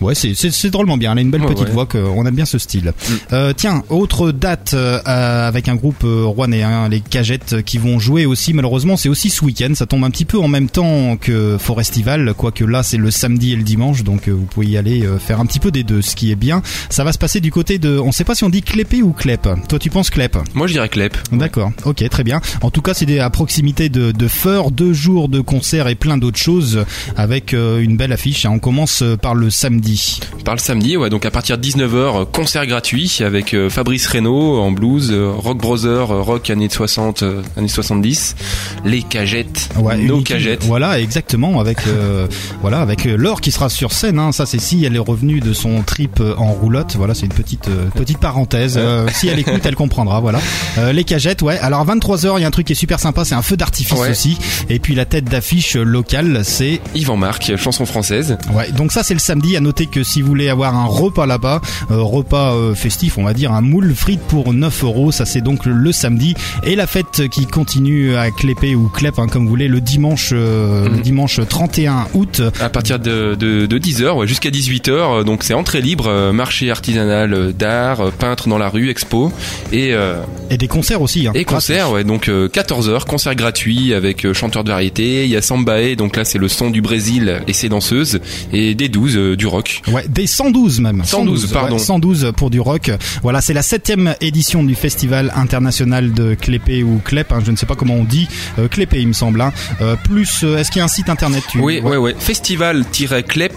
ouais, c'est- drôlement bien. Elle a une belle Ouais, petite ouais. voix. que- On aime bien ce style. Euh, tiens, autre date avec un groupe rouennais, hein, les Cagettes, qui vont jouer aussi. Malheureusement, c'est aussi ce week-end. Ça tombe un petit peu en même temps que Forestival, quoique là c'est le samedi et le dimanche, donc vous pouvez y aller faire un petit peu des deux, ce qui est bien. Ça va se passer du côté de, on sait pas si on dit Clépé ou Clep. Toi, tu penses Clep? Moi, je dirais Clep. D'accord, ok, très bien. En tout cas, c'est à proximité de, de Feur, deux jours de concerts et plein d'autres choses avec euh, une belle affiche. hein. On commence euh, par le samedi. Par le samedi, ouais, donc à partir de 19h, concert gratuit avec euh, Fabrice Reynaud en blues, euh, Rock Brother, euh, rock années 60, euh, années 70, les cagettes, Ouais, nos cagettes. Voilà, exactement, avec euh, *laughs* voilà, avec euh, Laure qui sera sur scène. Hein. Ça, c'est si elle est revenue de son trip euh, en roulotte. Voilà, c'est une petite euh, petite parenthèse. Euh, si elle écoute, elle comprendra. Voilà. Euh, les cagettes, ouais. Alors 23 h il y a un truc qui est super sympa, c'est un feu d'artifice Ouais. aussi. Et puis la tête d'affiche locale, c'est Yvan Marc, chanson française. Ouais, donc ça c'est le samedi. À noter que si vous voulez avoir un repas là-bas, euh, repas euh, festif, on va dire un moule frites pour 9 euros, ça c'est donc le samedi. Et la fête qui continue à Clépé ou Clep, hein, comme vous voulez, le dimanche, euh, le dimanche 31 août. À partir de, de, de 10h ouais, jusqu'à 18h, donc c'est entrée libre, marché artisanal d'art, peintre dans la rue, expo et euh, Et des concerts aussi. Hein, et concert, ouais, donc 14h, concert gratuit avec euh, chanteur de variété, il y a Sambae, donc là c'est le son du Brésil et ses danseuses, et des 12 euh, du rock. Ouais, des 112 même. 112, pardon. ouais, 112 pour du rock. Voilà, c'est la septième édition du Festival international de Clépé ou Clep. hein, je ne sais pas comment on dit. Euh, Clépé, il me semble. Hein. Euh, plus, euh, est-ce qu'il y a un site internet tu... Oui, ouais, ouais. Festival-clep.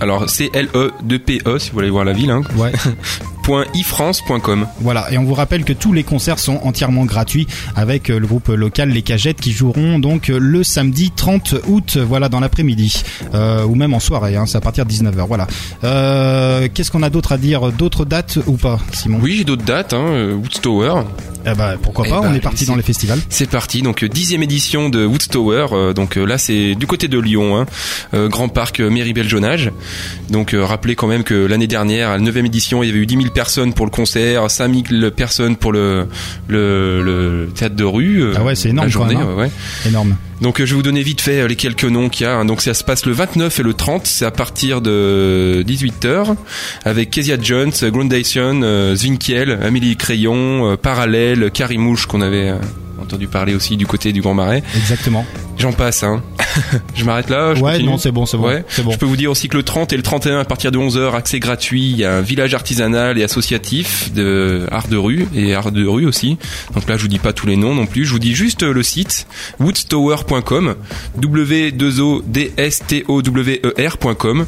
Alors, c'est L-E-2-P-E, si vous voulez voir la ville, hein. Ouais. *laughs* www.ifrance.com. Voilà, et on vous rappelle que tous les concerts sont entièrement gratuits avec euh, le groupe local Les Cagettes qui joueront donc euh, le samedi 30 août, voilà, dans l'après-midi, euh, ou même en soirée, hein, c'est à partir de 19h, voilà. Euh, Qu'est-ce qu'on a d'autre à dire D'autres dates ou pas, Simon? Oui, j'ai d'autres dates, hein, Woodstower. Eh ben, pourquoi pas, Eh on ben, est parti dans les festivals. C'est parti, donc euh, dixième édition de Woodstower. euh, donc là, c'est du côté de Lyon, hein, Grand Parc euh, Méribel-Jonage. Donc rappelez quand même que l'année dernière, à la neuvième édition, il y avait eu 10 000 personnes pour le concert, 5 000 personnes pour le le, le théâtre de rue. euh, Ah ouais, c'est énorme La journée, hein. ouais. Énorme. Donc euh, je vais vous donner vite fait euh, les quelques noms qu'il y a. hein. Donc ça se passe le 29 et le 30, c'est à partir de 18h avec Kezia Jones, Grundation, Zvinkiel, Amélie Crayon, Parallèle, Carimouche qu'on avait entendu parler aussi du côté du Grand Marais. Exactement. J'en passe hein. *laughs* je m'arrête là, je Ouais, continue non, c'est bon, c'est bon, Ouais. bon. Je peux vous dire aussi que le 30 et le 31 à partir de 11h accès gratuit, il y a un village artisanal et associatif de art de rue et art de rue aussi. Donc là je vous dis pas tous les noms non plus, je vous dis juste euh, le site woodstower.com w 2 o d s t o w e r.com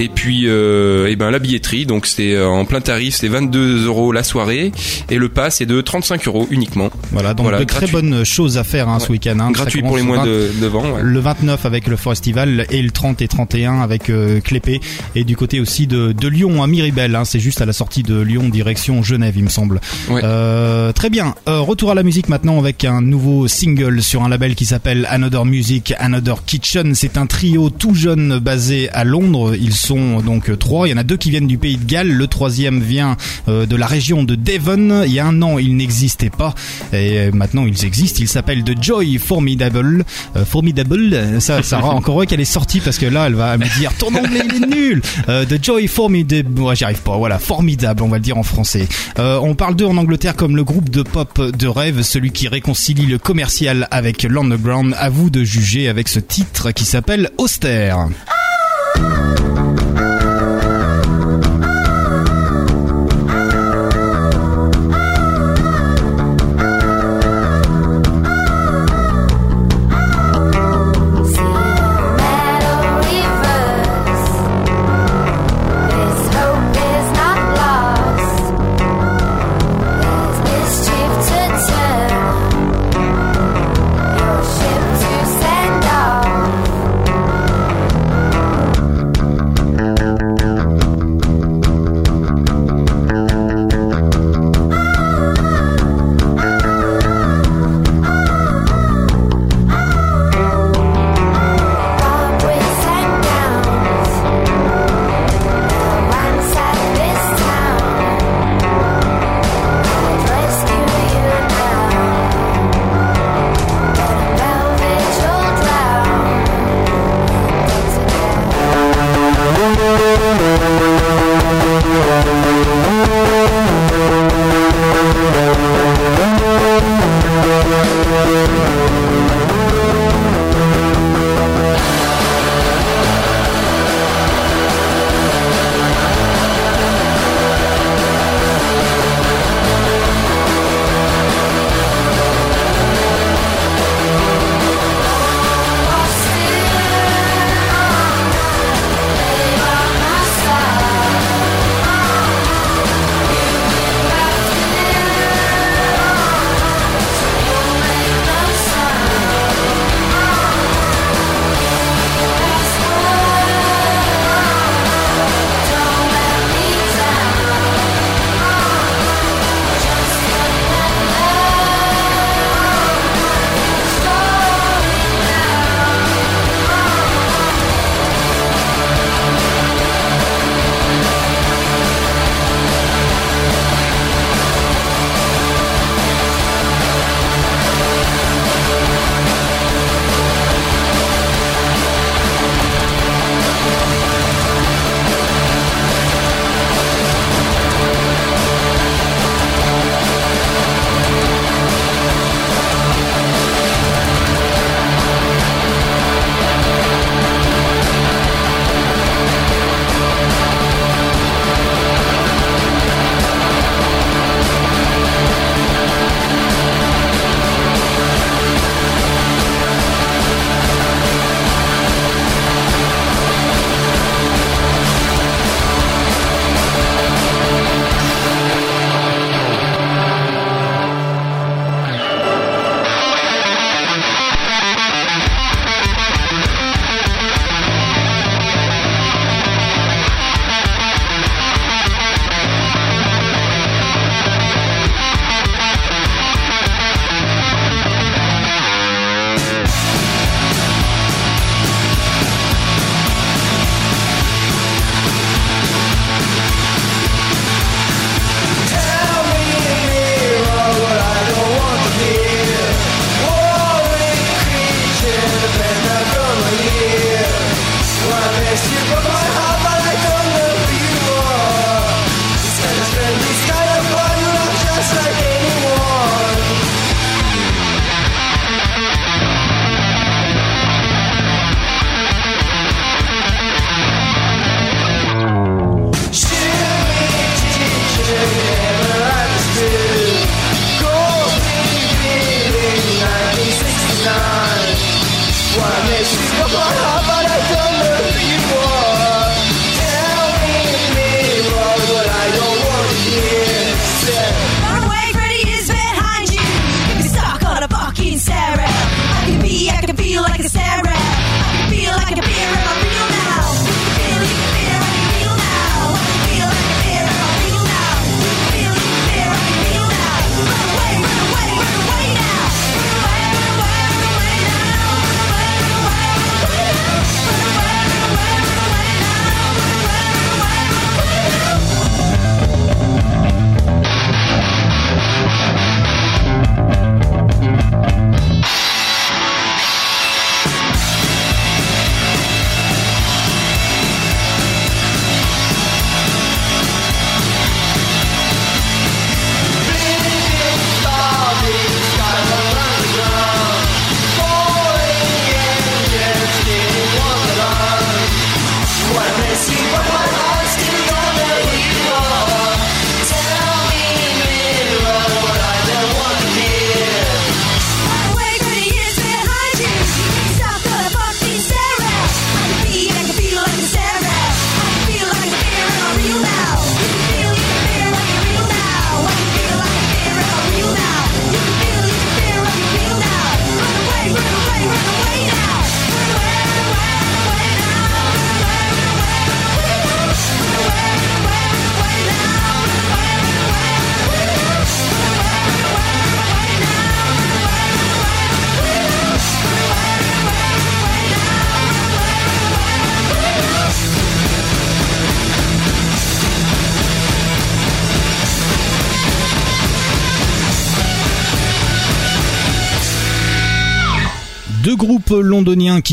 et puis euh, eh ben la billetterie donc c'est euh, en plein tarif, c'est 22 euros la soirée et le pass est de 35 euros uniquement. Voilà, donc de très gratuit. Bonnes choses à faire hein, ce week-end. hein. Gratuit pour les le de, de vent. ouais. Le 29 avec le Festival et le 30 et 31 avec euh, Clépé et du côté aussi de, de Lyon à Miribel, hein, c'est juste à la sortie de Lyon direction Genève il me semble. Euh, très bien, Euh, retour à la musique maintenant avec un nouveau single sur un label qui s'appelle Another Music, Another Kitchen. C'est un trio tout jeune basé à Londres. Ils sont donc trois. Il y en a deux qui viennent du pays de Galles. Le troisième vient de la région de Devon. Il y a un an, ils n'existaient pas et maintenant ils existent. Ils s'appellent The Joy Formidable. Euh, formidable, ça, Sarah, encore heureux qu'elle est sortie parce que là, elle va me dire ton anglais il est nul. Euh, The Joy Formidable, ouais, j'y arrive pas. Voilà, formidable, on va le dire en français. Euh, on parle d'eux en Angleterre comme le groupe de pop de rêve, celui qui réconcilie le commercial avec l'underground. À vous de juger avec ce titre qui s'appelle Austère.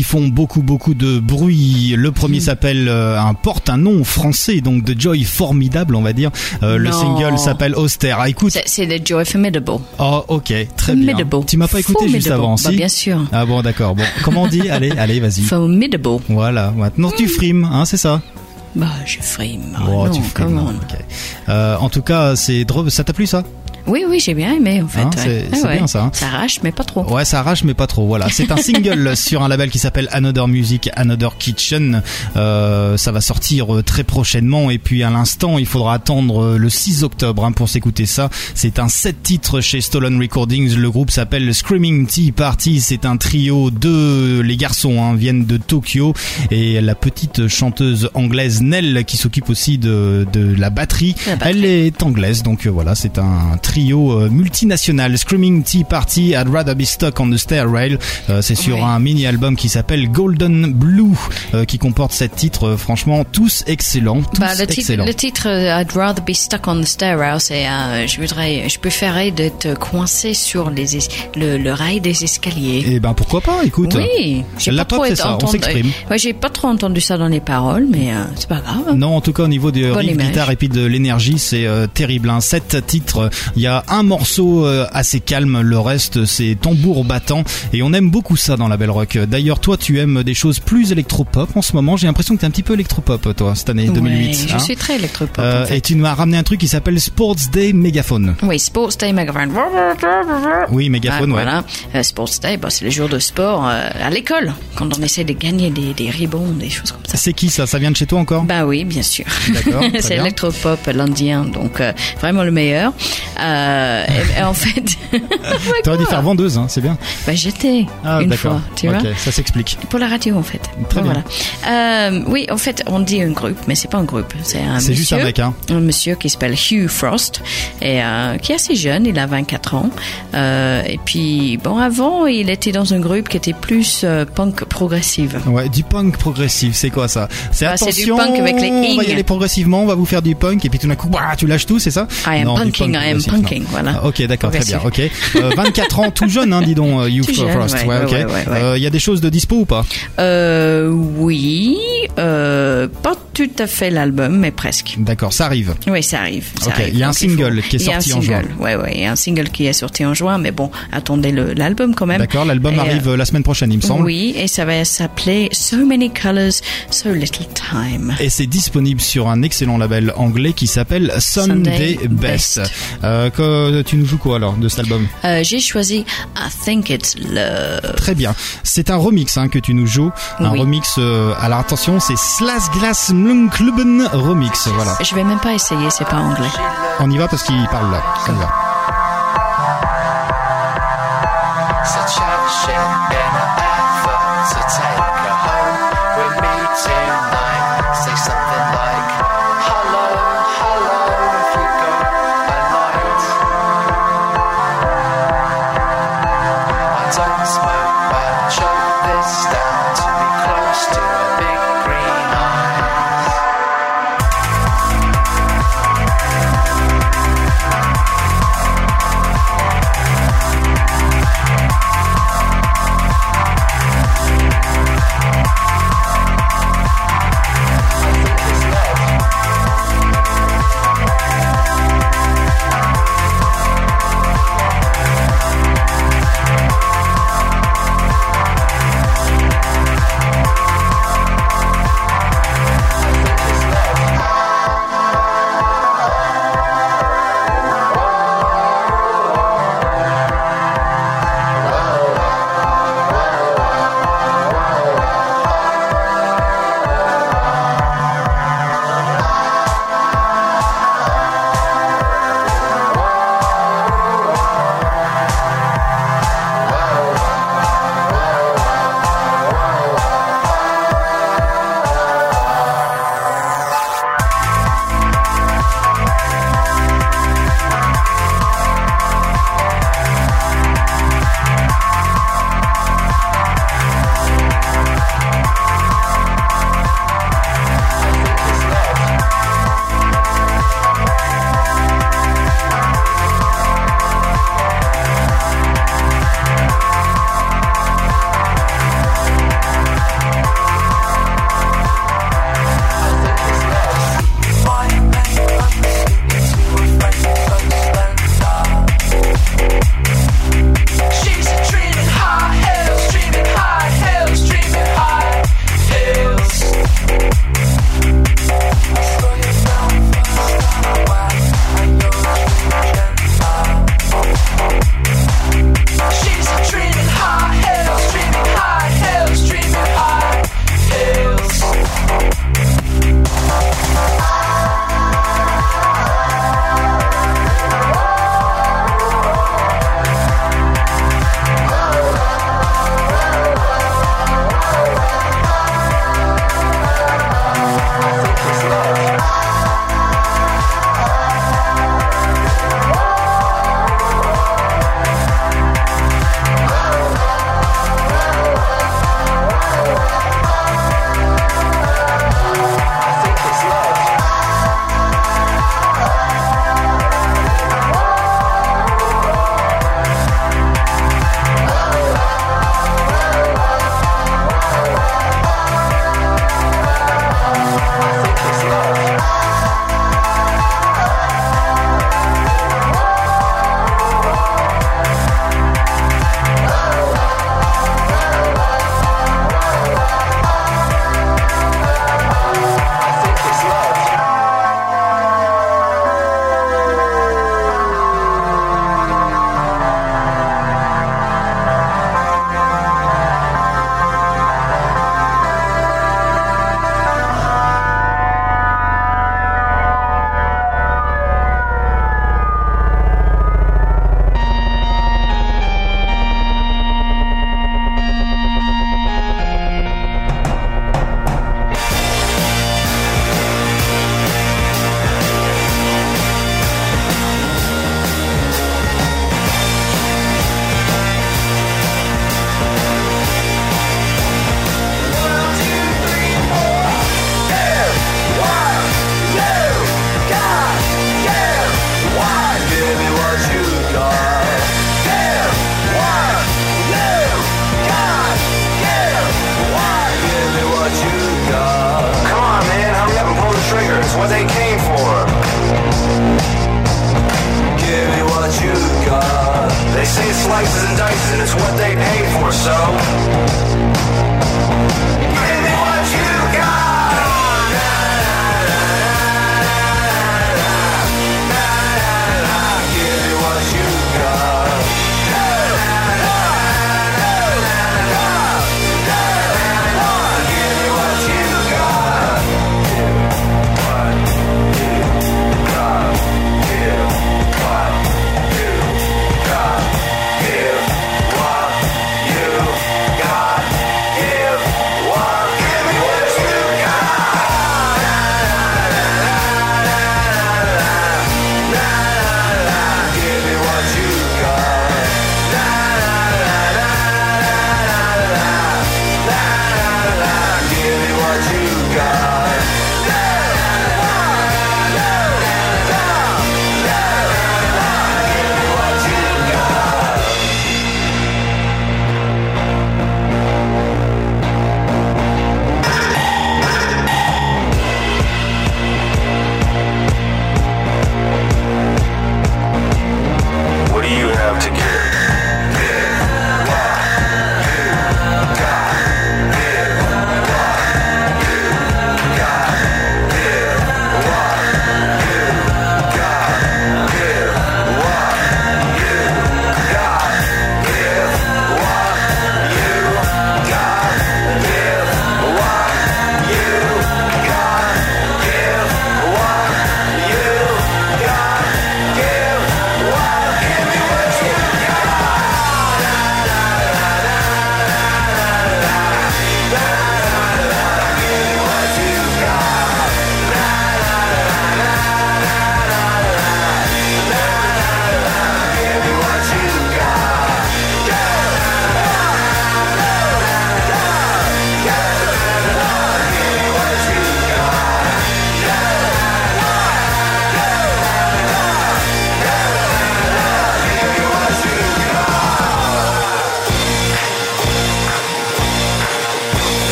Qui font beaucoup beaucoup de bruit. Le premier Hmm. s'appelle euh, un porte un nom français donc de Joy formidable on va dire. Euh, le single s'appelle Austère. Ah, écoute. C'est- le Joy Formidable. Oh ok très bien. Formidable. Tu m'as pas écouté juste avant Bah, si bien sûr. Ah bon d'accord bon comment on dit? Allez allez vas-y. Formidable. Voilà maintenant tu frimes hein c'est ça? Bah, je frime. Oh, non, tu frimes. Euh, en tout cas c'est drôle ça t'a plu ça? Oui, oui, j'ai bien aimé en fait. Hein, ouais. c'est- Ah ouais. bien, ça, hein. Ça arrache, mais pas trop. Ouais, ça arrache, mais pas trop. Voilà, c'est un single *laughs* sur un label qui s'appelle Another Music, Another Kitchen. Euh, ça va sortir euh, très prochainement. Et puis à l'instant, il faudra attendre euh, le 6 octobre hein, pour s'écouter ça. C'est un 7 titres chez Stolen Recordings. Le groupe s'appelle Screaming Tea Party. C'est un trio de les garçons hein, viennent de Tokyo et la petite chanteuse anglaise Nell qui s'occupe aussi de, de la batterie. Elle est anglaise, donc euh, voilà, c'est un trio euh, multinational. Screaming Tea Party, I'd rather be stuck on the stair rail. Euh, c'est sur Oui. un mini-album qui s'appelle Golden Blue, euh, qui comporte sept titres. franchement, tous excellents, tous Bah, le, titre, excellents. le titre I'd rather be stuck on the stairrail, c'est euh, je voudrais, je préférais d'être coincé sur les es- le, le rail des escaliers. Et ben pourquoi pas, écoute. Oui, j'ai pas trop c'est ça, on entendu- s'exprime. Ouais, j'ai pas trop entendu ça dans les paroles, mais euh, c'est pas grave. Non, en tout cas au niveau de Bonne riff, image. guitare et puis de l'énergie, c'est euh, terrible. Hein. Sept titres, il y a un morceau euh, assez calme, le reste c'est tambour battant et on aime beaucoup ça dans la Belle Rock. D'ailleurs, toi, tu aimes des choses plus électropop en ce moment. J'ai l'impression que t'es un petit peu électropop, toi, cette année 2008. Ouais, je hein. suis très électropop. Euh, en fait. Et tu m'as ramené un truc qui s'appelle Sports Day Megaphone. Oui, Sports Day Megaphone. Oui, Megaphone, Ah, ouais. voilà. Euh, Sports Day, bah, c'est le jour de sport euh, à l'école, quand on essaie de gagner des, des ribbons, des choses comme ça. C'est qui ça? Ça vient de chez toi encore? Bah oui, bien sûr. D'accord, *laughs* c'est électropop l'indien, donc vraiment le meilleur. Euh, et- et en fait, *laughs* *laughs* T'aurais dû faire vendeuse, hein, c'est bien. bah, j'étais Ah, une d'accord. fois, tu vois. ça s'explique. Pour la radio, en fait. Très bien. Euh, oui, en fait, on dit un groupe, mais c'est pas un groupe. C'est un C'est juste un mec, hein. Un monsieur qui s'appelle Hugh Frost et euh, qui est assez jeune. Il a 24 ans. Euh, et puis, bon, avant, il était dans un groupe qui était plus euh, punk progressive. Ouais, du punk progressif, c'est quoi ça? C'est Bah, attention, du punk avec les on va y aller progressivement, on va vous faire du punk et puis tout d'un coup, bah, tu lâches tout, c'est ça? I am Non, punking, punk I am progressif, punking, non. voilà. Ok, d'accord, très bien. Ok, Progressif. Euh, 24 ans, tout jeune, hein, dis donc, euh, Youth Tout jeune, Frost. ouais, ok. ouais, ouais. Euh, Il y a des choses de dispo ou pas? Euh, oui, pas tout à fait l'album, mais presque. D'accord, ça arrive. Oui, ça arrive. ça Ok, arrive. il y a un faut- single qui est il sorti en juin. Ouais, ouais, il y a un single qui est sorti en juin, mais bon, attendez l'album quand même. D'accord, l'album arrive la semaine prochaine, il me semble. Oui, et ça va s'appeler So Many Colors, So Little Time. Et c'est disponible sur un excellent label anglais qui s'appelle Sunday, Sunday Best. Best. Que, tu nous joues quoi alors de cet album Euh, J'ai choisi I Think It's Love. Très bien. C'est un remix hein, que tu nous joues. Un Oui. remix. Euh, alors attention, c'est Slas Glass Kluben remix. Voilà. Je vais même pas essayer, c'est pas anglais. On y va parce qu'il parle là. Y va.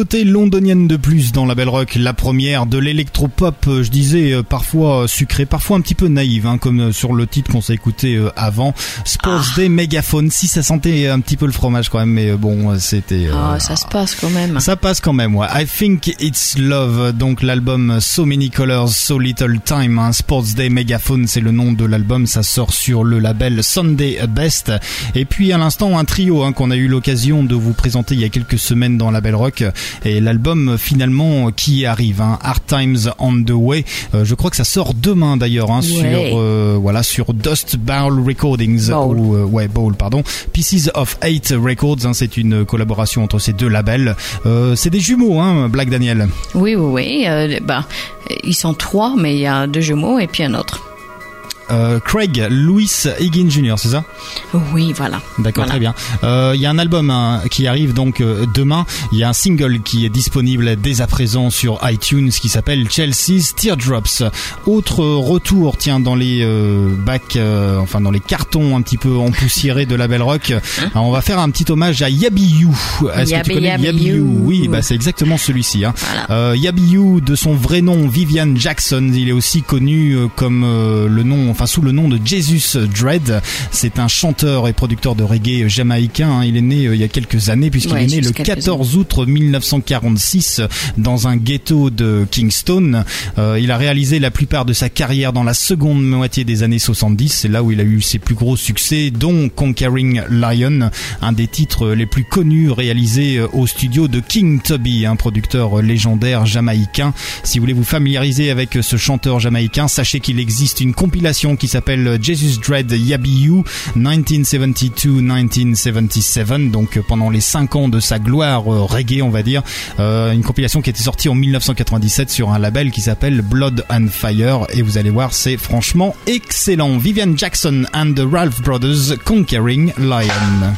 Deux nouveautés londoniennes de plus dans la Belle Rock. La première de l'électropop, euh, je disais euh, parfois euh, sucré, parfois un petit peu naïve, hein, comme euh, sur le titre qu'on s'est écouté avant. Sports Ah. Day Megaphone. Si ça sentait un petit peu le fromage quand même, mais bon, c'était. euh, Ah, ça se passe quand même. ça passe quand même, ouais. I Think It's Love, donc l'album So Many Colors, So Little Time, hein. Sports Day Megaphone, c'est le nom de l'album, ça sort sur le label Sunday Best. Et puis à l'instant, un trio hein, qu'on a eu l'occasion de vous présenter il y a quelques semaines dans la Belle Rock, et l'album finalement qui arrive, hein, Hard Times on the Way. Euh, je crois que ça sort demain d'ailleurs, hein, sur euh, voilà sur Dust Bowl Recordings Bowl. ou euh, ouais Bowl pardon Pieces of Eight Records hein, c'est une collaboration entre ces deux labels Euh, c'est des jumeaux hein Black Daniel Oui, oui, oui. euh, bah, ils sont trois, mais il y a deux jumeaux et puis un autre. Euh, Craig Louis Higgins Jr. c'est ça? Oui, voilà. D'accord, Voilà. très bien. Euh, Il y a un album hein, qui arrive donc euh, demain. Il y a un single qui est disponible dès à présent sur iTunes qui s'appelle Chelsea's Teardrops. Autre retour, tiens, dans les bacs, enfin dans les cartons un petit peu empoussiérés de la Belle Rock. Alors, on va faire un petit hommage à Yabi You. Est-ce que tu connais Yabi Yabi You? You. Oui, bah c'est exactement celui-ci. Hein. Euh, Yabi You, de son vrai nom Vivian Jackson, il est aussi connu comme le nom, enfin sous le nom de Jesus Dread. C'est un chanteur et producteur de reggae jamaïcain. hein. Il est né euh, il y a quelques années puisqu'il Ouais, est né le juste quelques 14 août 1946 dans un ghetto de Kingston. Euh, il a réalisé la plupart de sa carrière dans la seconde moitié des années 70. C'est là où il a eu ses plus gros succès, dont Conquering Lion, un des titres les plus connus réalisés euh, au studio de King Tubby, un producteur légendaire jamaïcain. Si vous voulez vous familiariser avec ce chanteur jamaïcain, sachez qu'il existe une compilation qui s'appelle Jesus Dread Yabi You 1972-1977, donc euh, pendant les 5 ans de sa gloire euh, reggae, on va dire. Euh, une compilation qui était sortie en 1997 sur un label qui s'appelle Blood and Fire, et vous allez voir, c'est franchement excellent. Vivian Jackson and the Ralph Brothers Conquering Lion.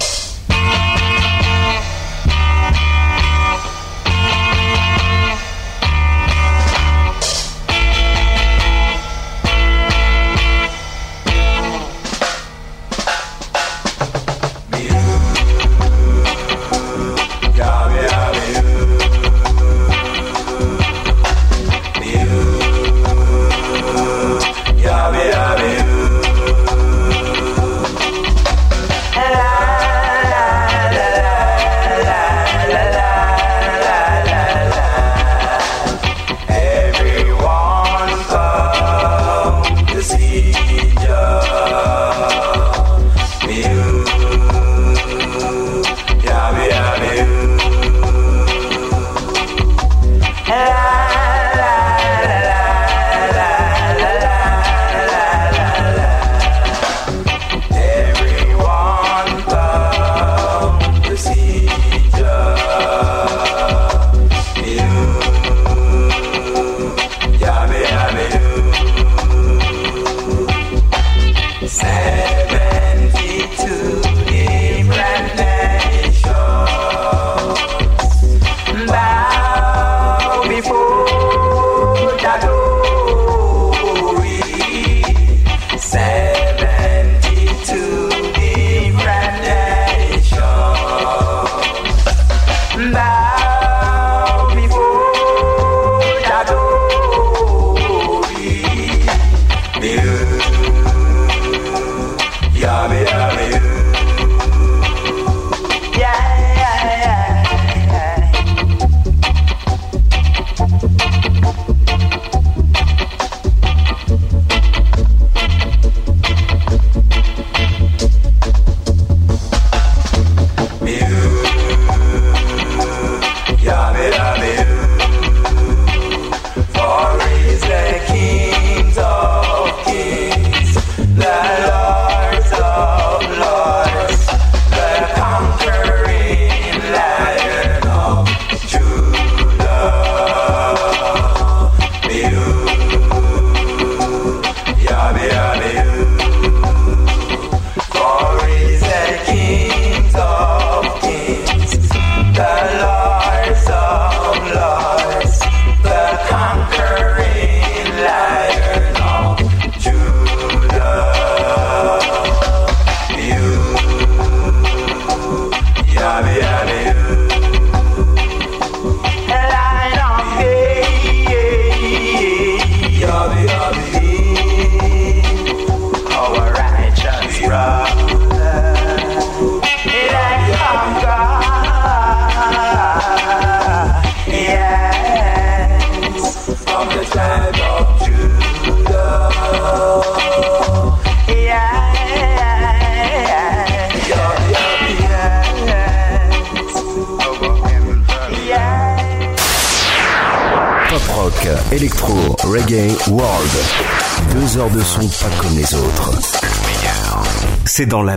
C'est dans la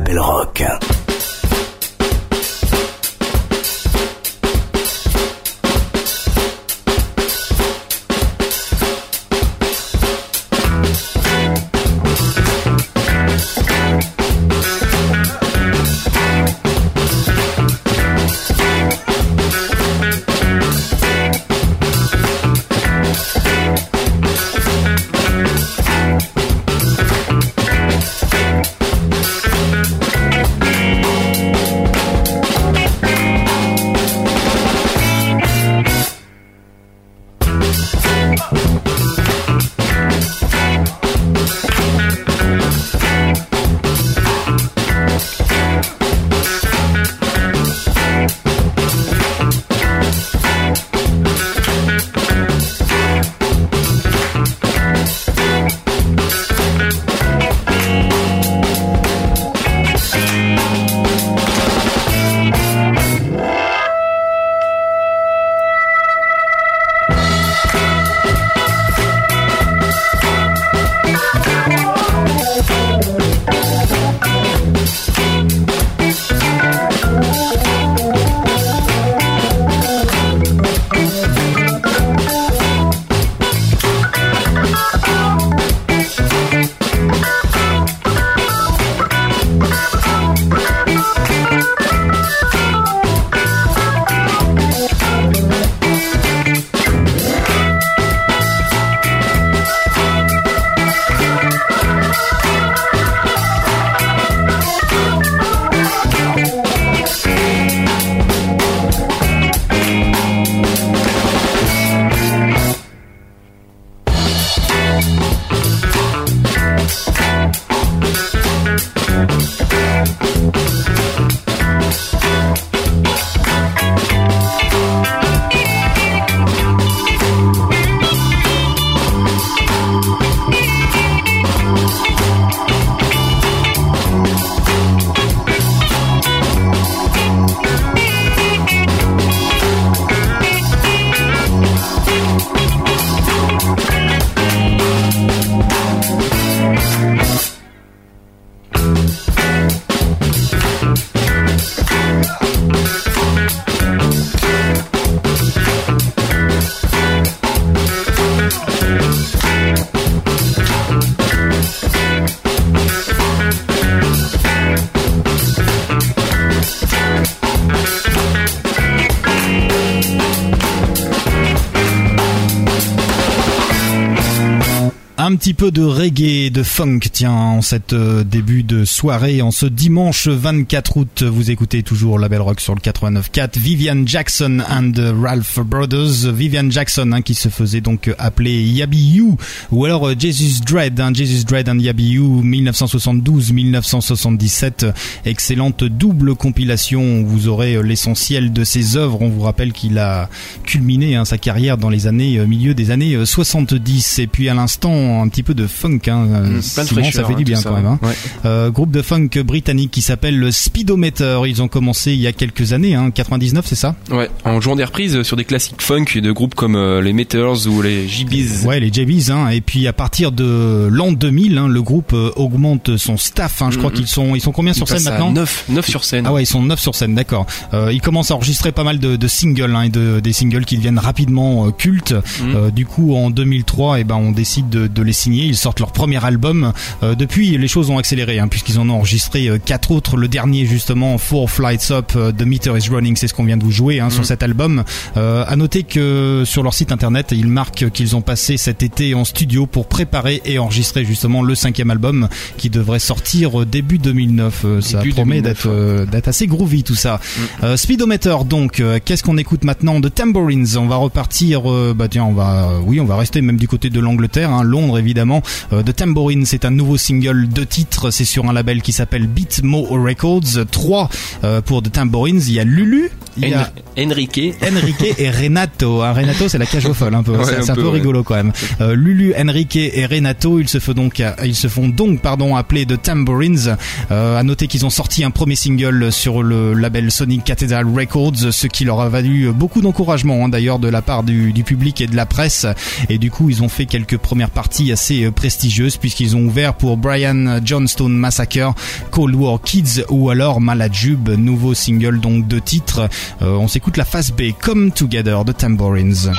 Un petit peu de reggae, de funk, tiens, en cette euh, début de soirée, en ce dimanche 24 août, vous écoutez toujours la Belle Rock sur le 89.4, Vivian Jackson and Ralph Brothers, Vivian Jackson hein, qui se faisait donc appeler Yabi You, ou alors euh, Jesus Dread, hein, Jesus Dread and Yabi You, 1972-1977, excellente double compilation, vous aurez euh, l'essentiel de ses œuvres, on vous rappelle qu'il a culminé hein, sa carrière dans les années, milieu des années euh, 70, et puis à l'instant un petit peu de funk, hein, euh, Mmh, fraîcheur, ça fait hein, du bien tout ça, quand même. hein. ouais. Euh, groupe de funk britannique qui s'appelle le Speedometer. Ils ont commencé il y a quelques années, hein, 99, c'est ça? Ouais, en jouant des reprises sur des classiques funk de groupes comme euh, les Meters ou les JBs. Ouais, les JBs. Hein. Et puis à partir de l'an 2000, hein, le groupe euh, augmente son staff. Hein. Je crois Mhm. qu'ils sont, ils sont combien Ils sur scène maintenant? 9, 9 sur scène. Ah ouais, ils sont 9 sur scène, d'accord. Euh, ils commencent à enregistrer pas mal de, de singles hein, et de, des singles qui deviennent rapidement cultes. Euh, du coup, en 2003, eh ben, on décide de, de les signer. Ils sortent leur premier album. Euh, depuis, les choses ont accéléré hein, puisqu'ils en ont enregistré euh, quatre autres. Le dernier, justement, Four Flights Up, euh, The Meter is Running, c'est ce qu'on vient de vous jouer hein, sur Mhm. cet album. Euh, à noter que sur leur site internet, ils marquent qu'ils ont passé cet été en studio pour préparer et enregistrer justement le cinquième album qui devrait sortir euh, début 2009. Euh, ça Début promet 2009, d'être euh, assez groovy tout ça. Euh, Speedometer donc, euh, qu'est-ce qu'on écoute maintenant de Tambourines? On va repartir, euh, bah tiens, on va, euh, oui, on va rester même du côté de l'Angleterre, hein, Londres évidemment. Euh, de Tambourines, c'est un nouveau single de titre, c'est sur un label qui s'appelle Beatmo Records. 3 euh, pour The Tambourines. Il y a Lulu, il y a Enrique. Enrique et Renato. hein. Renato, c'est la cage aux folles un peu. Ouais, c'est un peu, peu ouais. rigolo quand même. Euh, Lulu, Enrique et Renato, ils se font donc, ils se font donc, pardon, appeler The Tambourines. Euh, à noter qu'ils ont sorti un premier single sur le label Sonic Cathedral Records, ce qui leur a valu beaucoup d'encouragement hein, d'ailleurs de la part du, du public et de la presse. Et du coup, ils ont fait quelques premières parties assez euh, prestigieuses puisqu'ils ont ouvert pour Brian Johnstone Massacre, Cold War Kids ou alors Malajube, nouveau single donc de titre. Euh, on s'écoute la phase B, Come Together de Tambourines.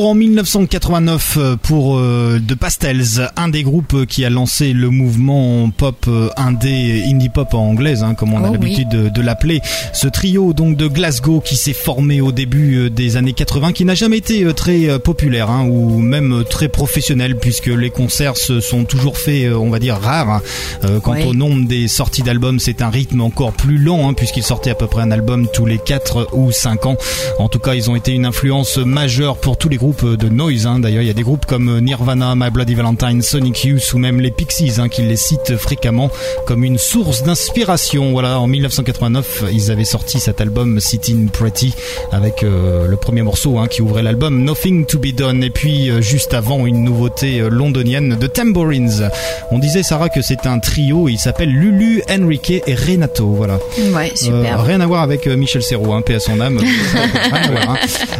Retour en 1989 euh, pour euh, The Pastels, un des groupes qui a lancé le mouvement pop euh, indé, indie pop en anglaise, hein, comme on a Oh l'habitude de, de l'appeler. Ce trio donc de Glasgow qui s'est formé au début euh, des années 80, qui n'a jamais été euh, très euh, populaire hein, ou même euh, très professionnel, puisque les concerts se sont toujours faits, euh, on va dire, rares. Euh, quant au nombre des sorties d'albums, c'est un rythme encore plus lent, hein, puisqu'ils sortaient à peu près un album tous les 4 ou 5 ans. En tout cas, ils ont été une influence majeure pour tous les groupes de noise. hein. D'ailleurs, il y a des groupes comme Nirvana, My Bloody Valentine, Sonic Youth ou même les Pixies hein, qui les citent fréquemment comme une source d'inspiration. Voilà, en 1989, ils avaient sorti cet album Sitting Pretty avec euh, le premier morceau hein, qui ouvrait l'album Nothing to be Done. Et puis euh, juste avant, une nouveauté euh, londonienne de Tambourines. On disait Sarah que c'est un trio. Il s'appelle Lulu, Enrique et Renato. Voilà. Ouais, super. Euh, rien à voir avec euh, Michel Serrault, hein, paix à son âme. *laughs*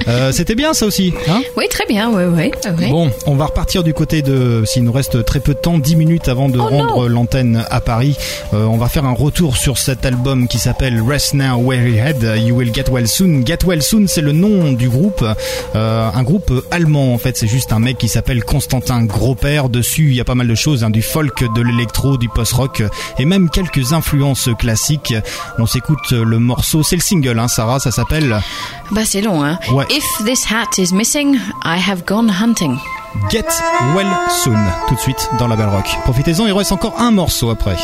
Euh, C'était bien ça aussi. Hein? Oui, très bien, oui, oui. oui. Bon, on va repartir du côté de. S'il nous reste très peu de temps, 10 minutes avant de rendre l'antenne à Paris, euh, on va faire un retour sur cet album qui s'appelle Rest Now, Weary Head, You Will Get Well Soon. Get Well Soon, c'est le nom du groupe. Euh, un groupe allemand, en fait, c'est juste un mec qui s'appelle Constantin Gropper. Dessus, il y a pas mal de choses, hein, du folk, de l'électro, du post-rock et même quelques influences classiques. On s'écoute le morceau, c'est le single, hein, Sarah, ça s'appelle Bah, c'est long, hein. Ouais. If this hat is missing, I have gone hunting. Get Well Soon, tout de suite dans la Belle Rock. Profitez-en, il reste encore un morceau après.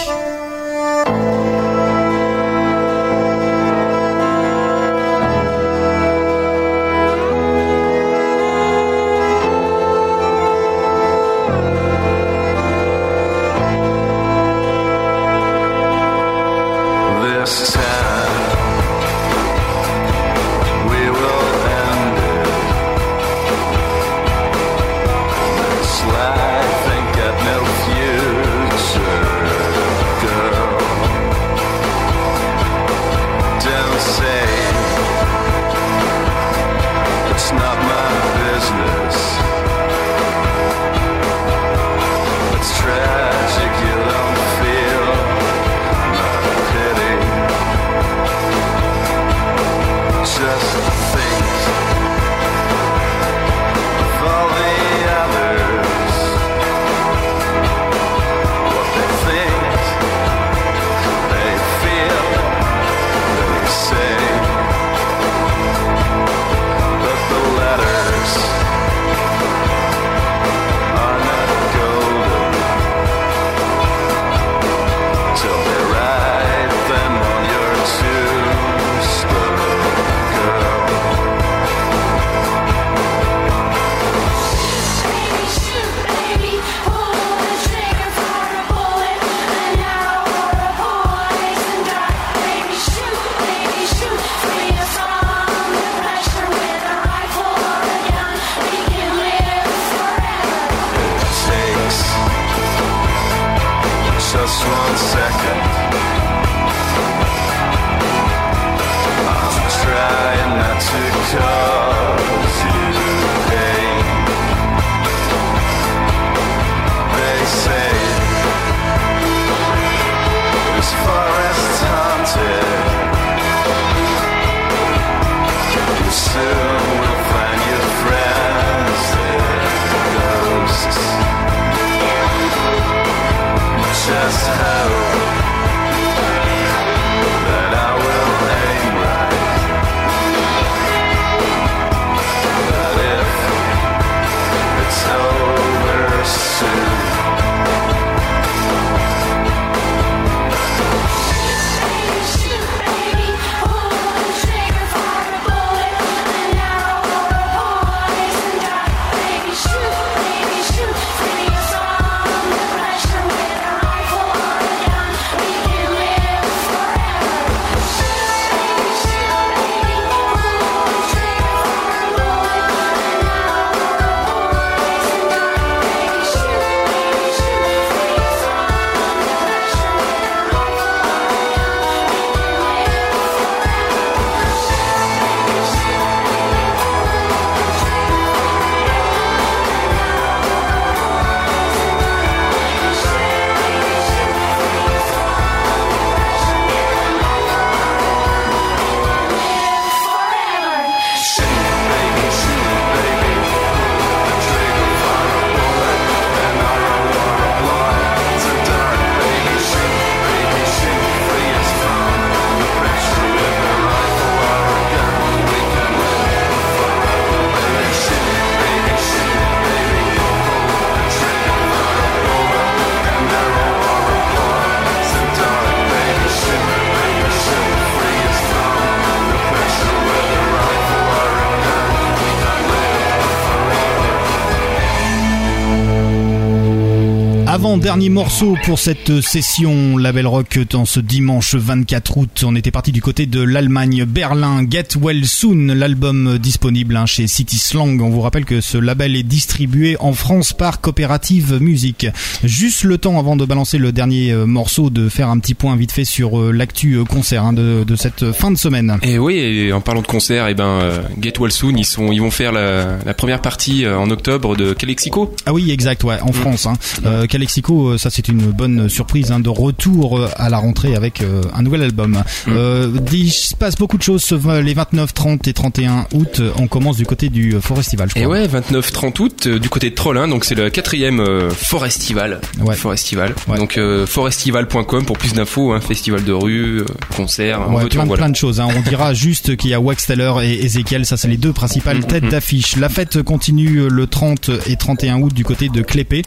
Avant-dernier morceau pour cette session Label Rock en ce dimanche 24 août. On était parti du côté de l'Allemagne, Berlin, Get Well Soon, l'album disponible hein, chez City Slang. On vous rappelle que ce label est distribué en France par Coopérative Musique. Juste le temps avant de balancer le dernier euh, morceau de faire un petit point vite fait sur euh, l'actu euh, concert hein, de, de cette fin de semaine. Et oui, et en parlant de concert, et ben euh, Get Well Soon, ils sont, ils vont faire la, la première partie en octobre de Calexico. Ah oui, exact, ouais, en France. Hein. Euh, Calexico, euh, ça c'est une bonne surprise hein, de retour euh, à la rentrée avec euh, un nouvel album. Euh, il se passe beaucoup de choses les 29, 30 et 31 août. On commence du côté du Forestival, je Et crois. ouais, 29-30 août euh, du côté de Trollin, donc c'est le quatrième Forestival. Forestival. Donc forestival.com pour plus d'infos, hein, festival de rue, concert, Ouais, plein, voilà. plein de choses. hein. On *laughs* dira juste qu'il y a Wax Teller et Ezekiel, ça c'est les deux principales têtes d'affiche. La fête continue le 30 et 31 août du côté de Clépé.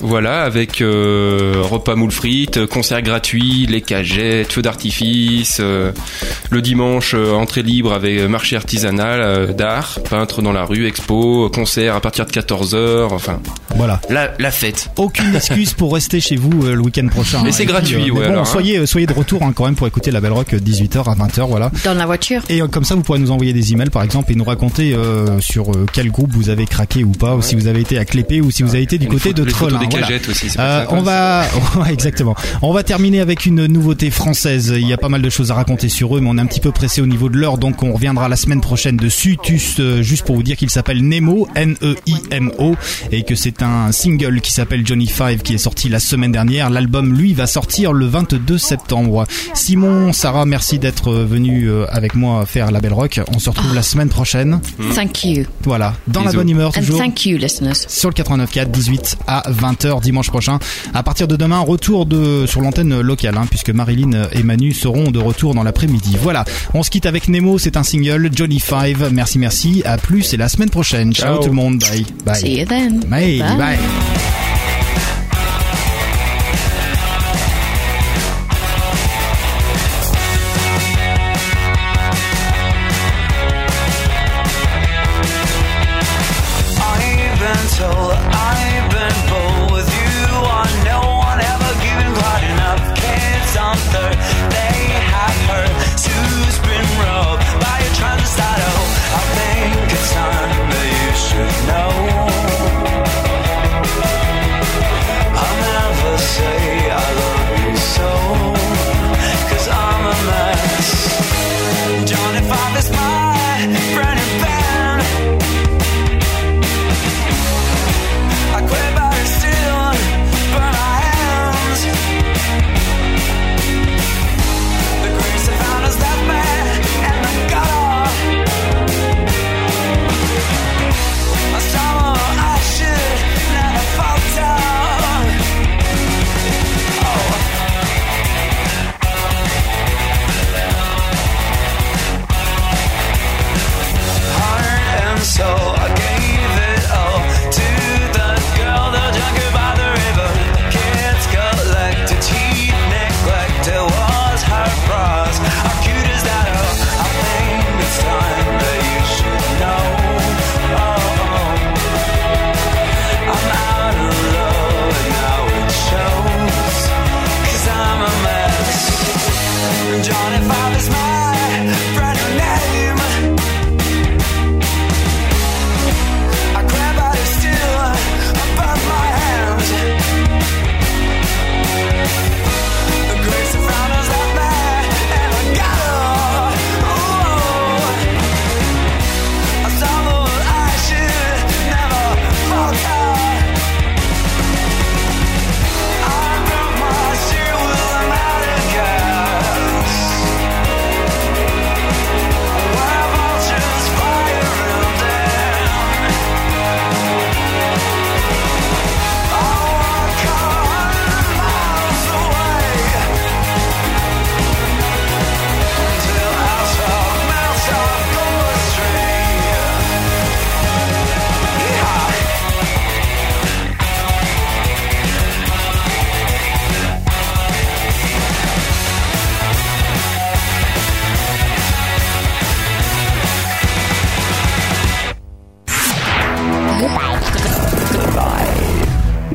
Voilà, avec euh, repas moule frites, concert gratuit, les cagettes, feux d'artifice, euh, le dimanche euh, entrée libre avec euh, marché artisanal euh, d'art, peintre dans la rue, expo, concert à partir de 14h, enfin Voilà. la, la fête. Aucune *laughs* excuse pour rester chez vous euh, le week-end prochain. Mais hein. c'est Et puis, gratuit, mais ouais, bon, alors, hein. soyez, euh, soyez de retour hein, quand même pour écouter la Belle Rock euh, 18h à 20h, voilà. Dans la voiture. Et euh, comme ça, vous pourrez nous envoyer des emails, par exemple, et nous raconter euh, sur euh, quel groupe vous avez craqué ou pas, ou si vous avez été à Clépé, ou si vous avez été du côté de Troll. des hein, voilà. cagettes aussi, Euh, on va, *laughs* Ouais, exactement. On va terminer avec une nouveauté française. Il y a pas mal de choses à raconter sur eux, mais on est un petit peu pressé au niveau de l'heure, donc on reviendra la semaine prochaine dessus. Tus, euh, juste pour vous dire qu'il s'appelle Nemo, N-E-I-M-O, et que c'est un single qui s'appelle Johnny Five qui est sorti la semaine dernière. L'album, lui, va sortir le 22 septembre. Simon, Sarah, merci d'être venu euh, avec moi faire la Belle Rock. On se retrouve la semaine prochaine. Thank you. Voilà, dans la bonne humeur And toujours thank you, listeners. sur le 89.4 18 à 20h dimanche prochain. À partir de demain, retour de sur l'antenne locale, hein, puisque Marilyn et Manu seront de retour dans l'après-midi. Voilà, on se quitte avec Nemo, c'est un single, Johnny Five. Merci, merci, à plus et la semaine prochaine. Ciao, Ciao. tout le monde, bye, bye. See you then. Bye, Bye. bye.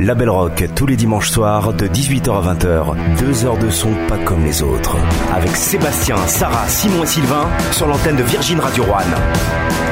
Label Rock tous les dimanches soirs de 18h à 20h. Deux heures de son pas comme les autres. Avec Sébastien, Sarah, Simon et Sylvain sur l'antenne de Virgin Radio One.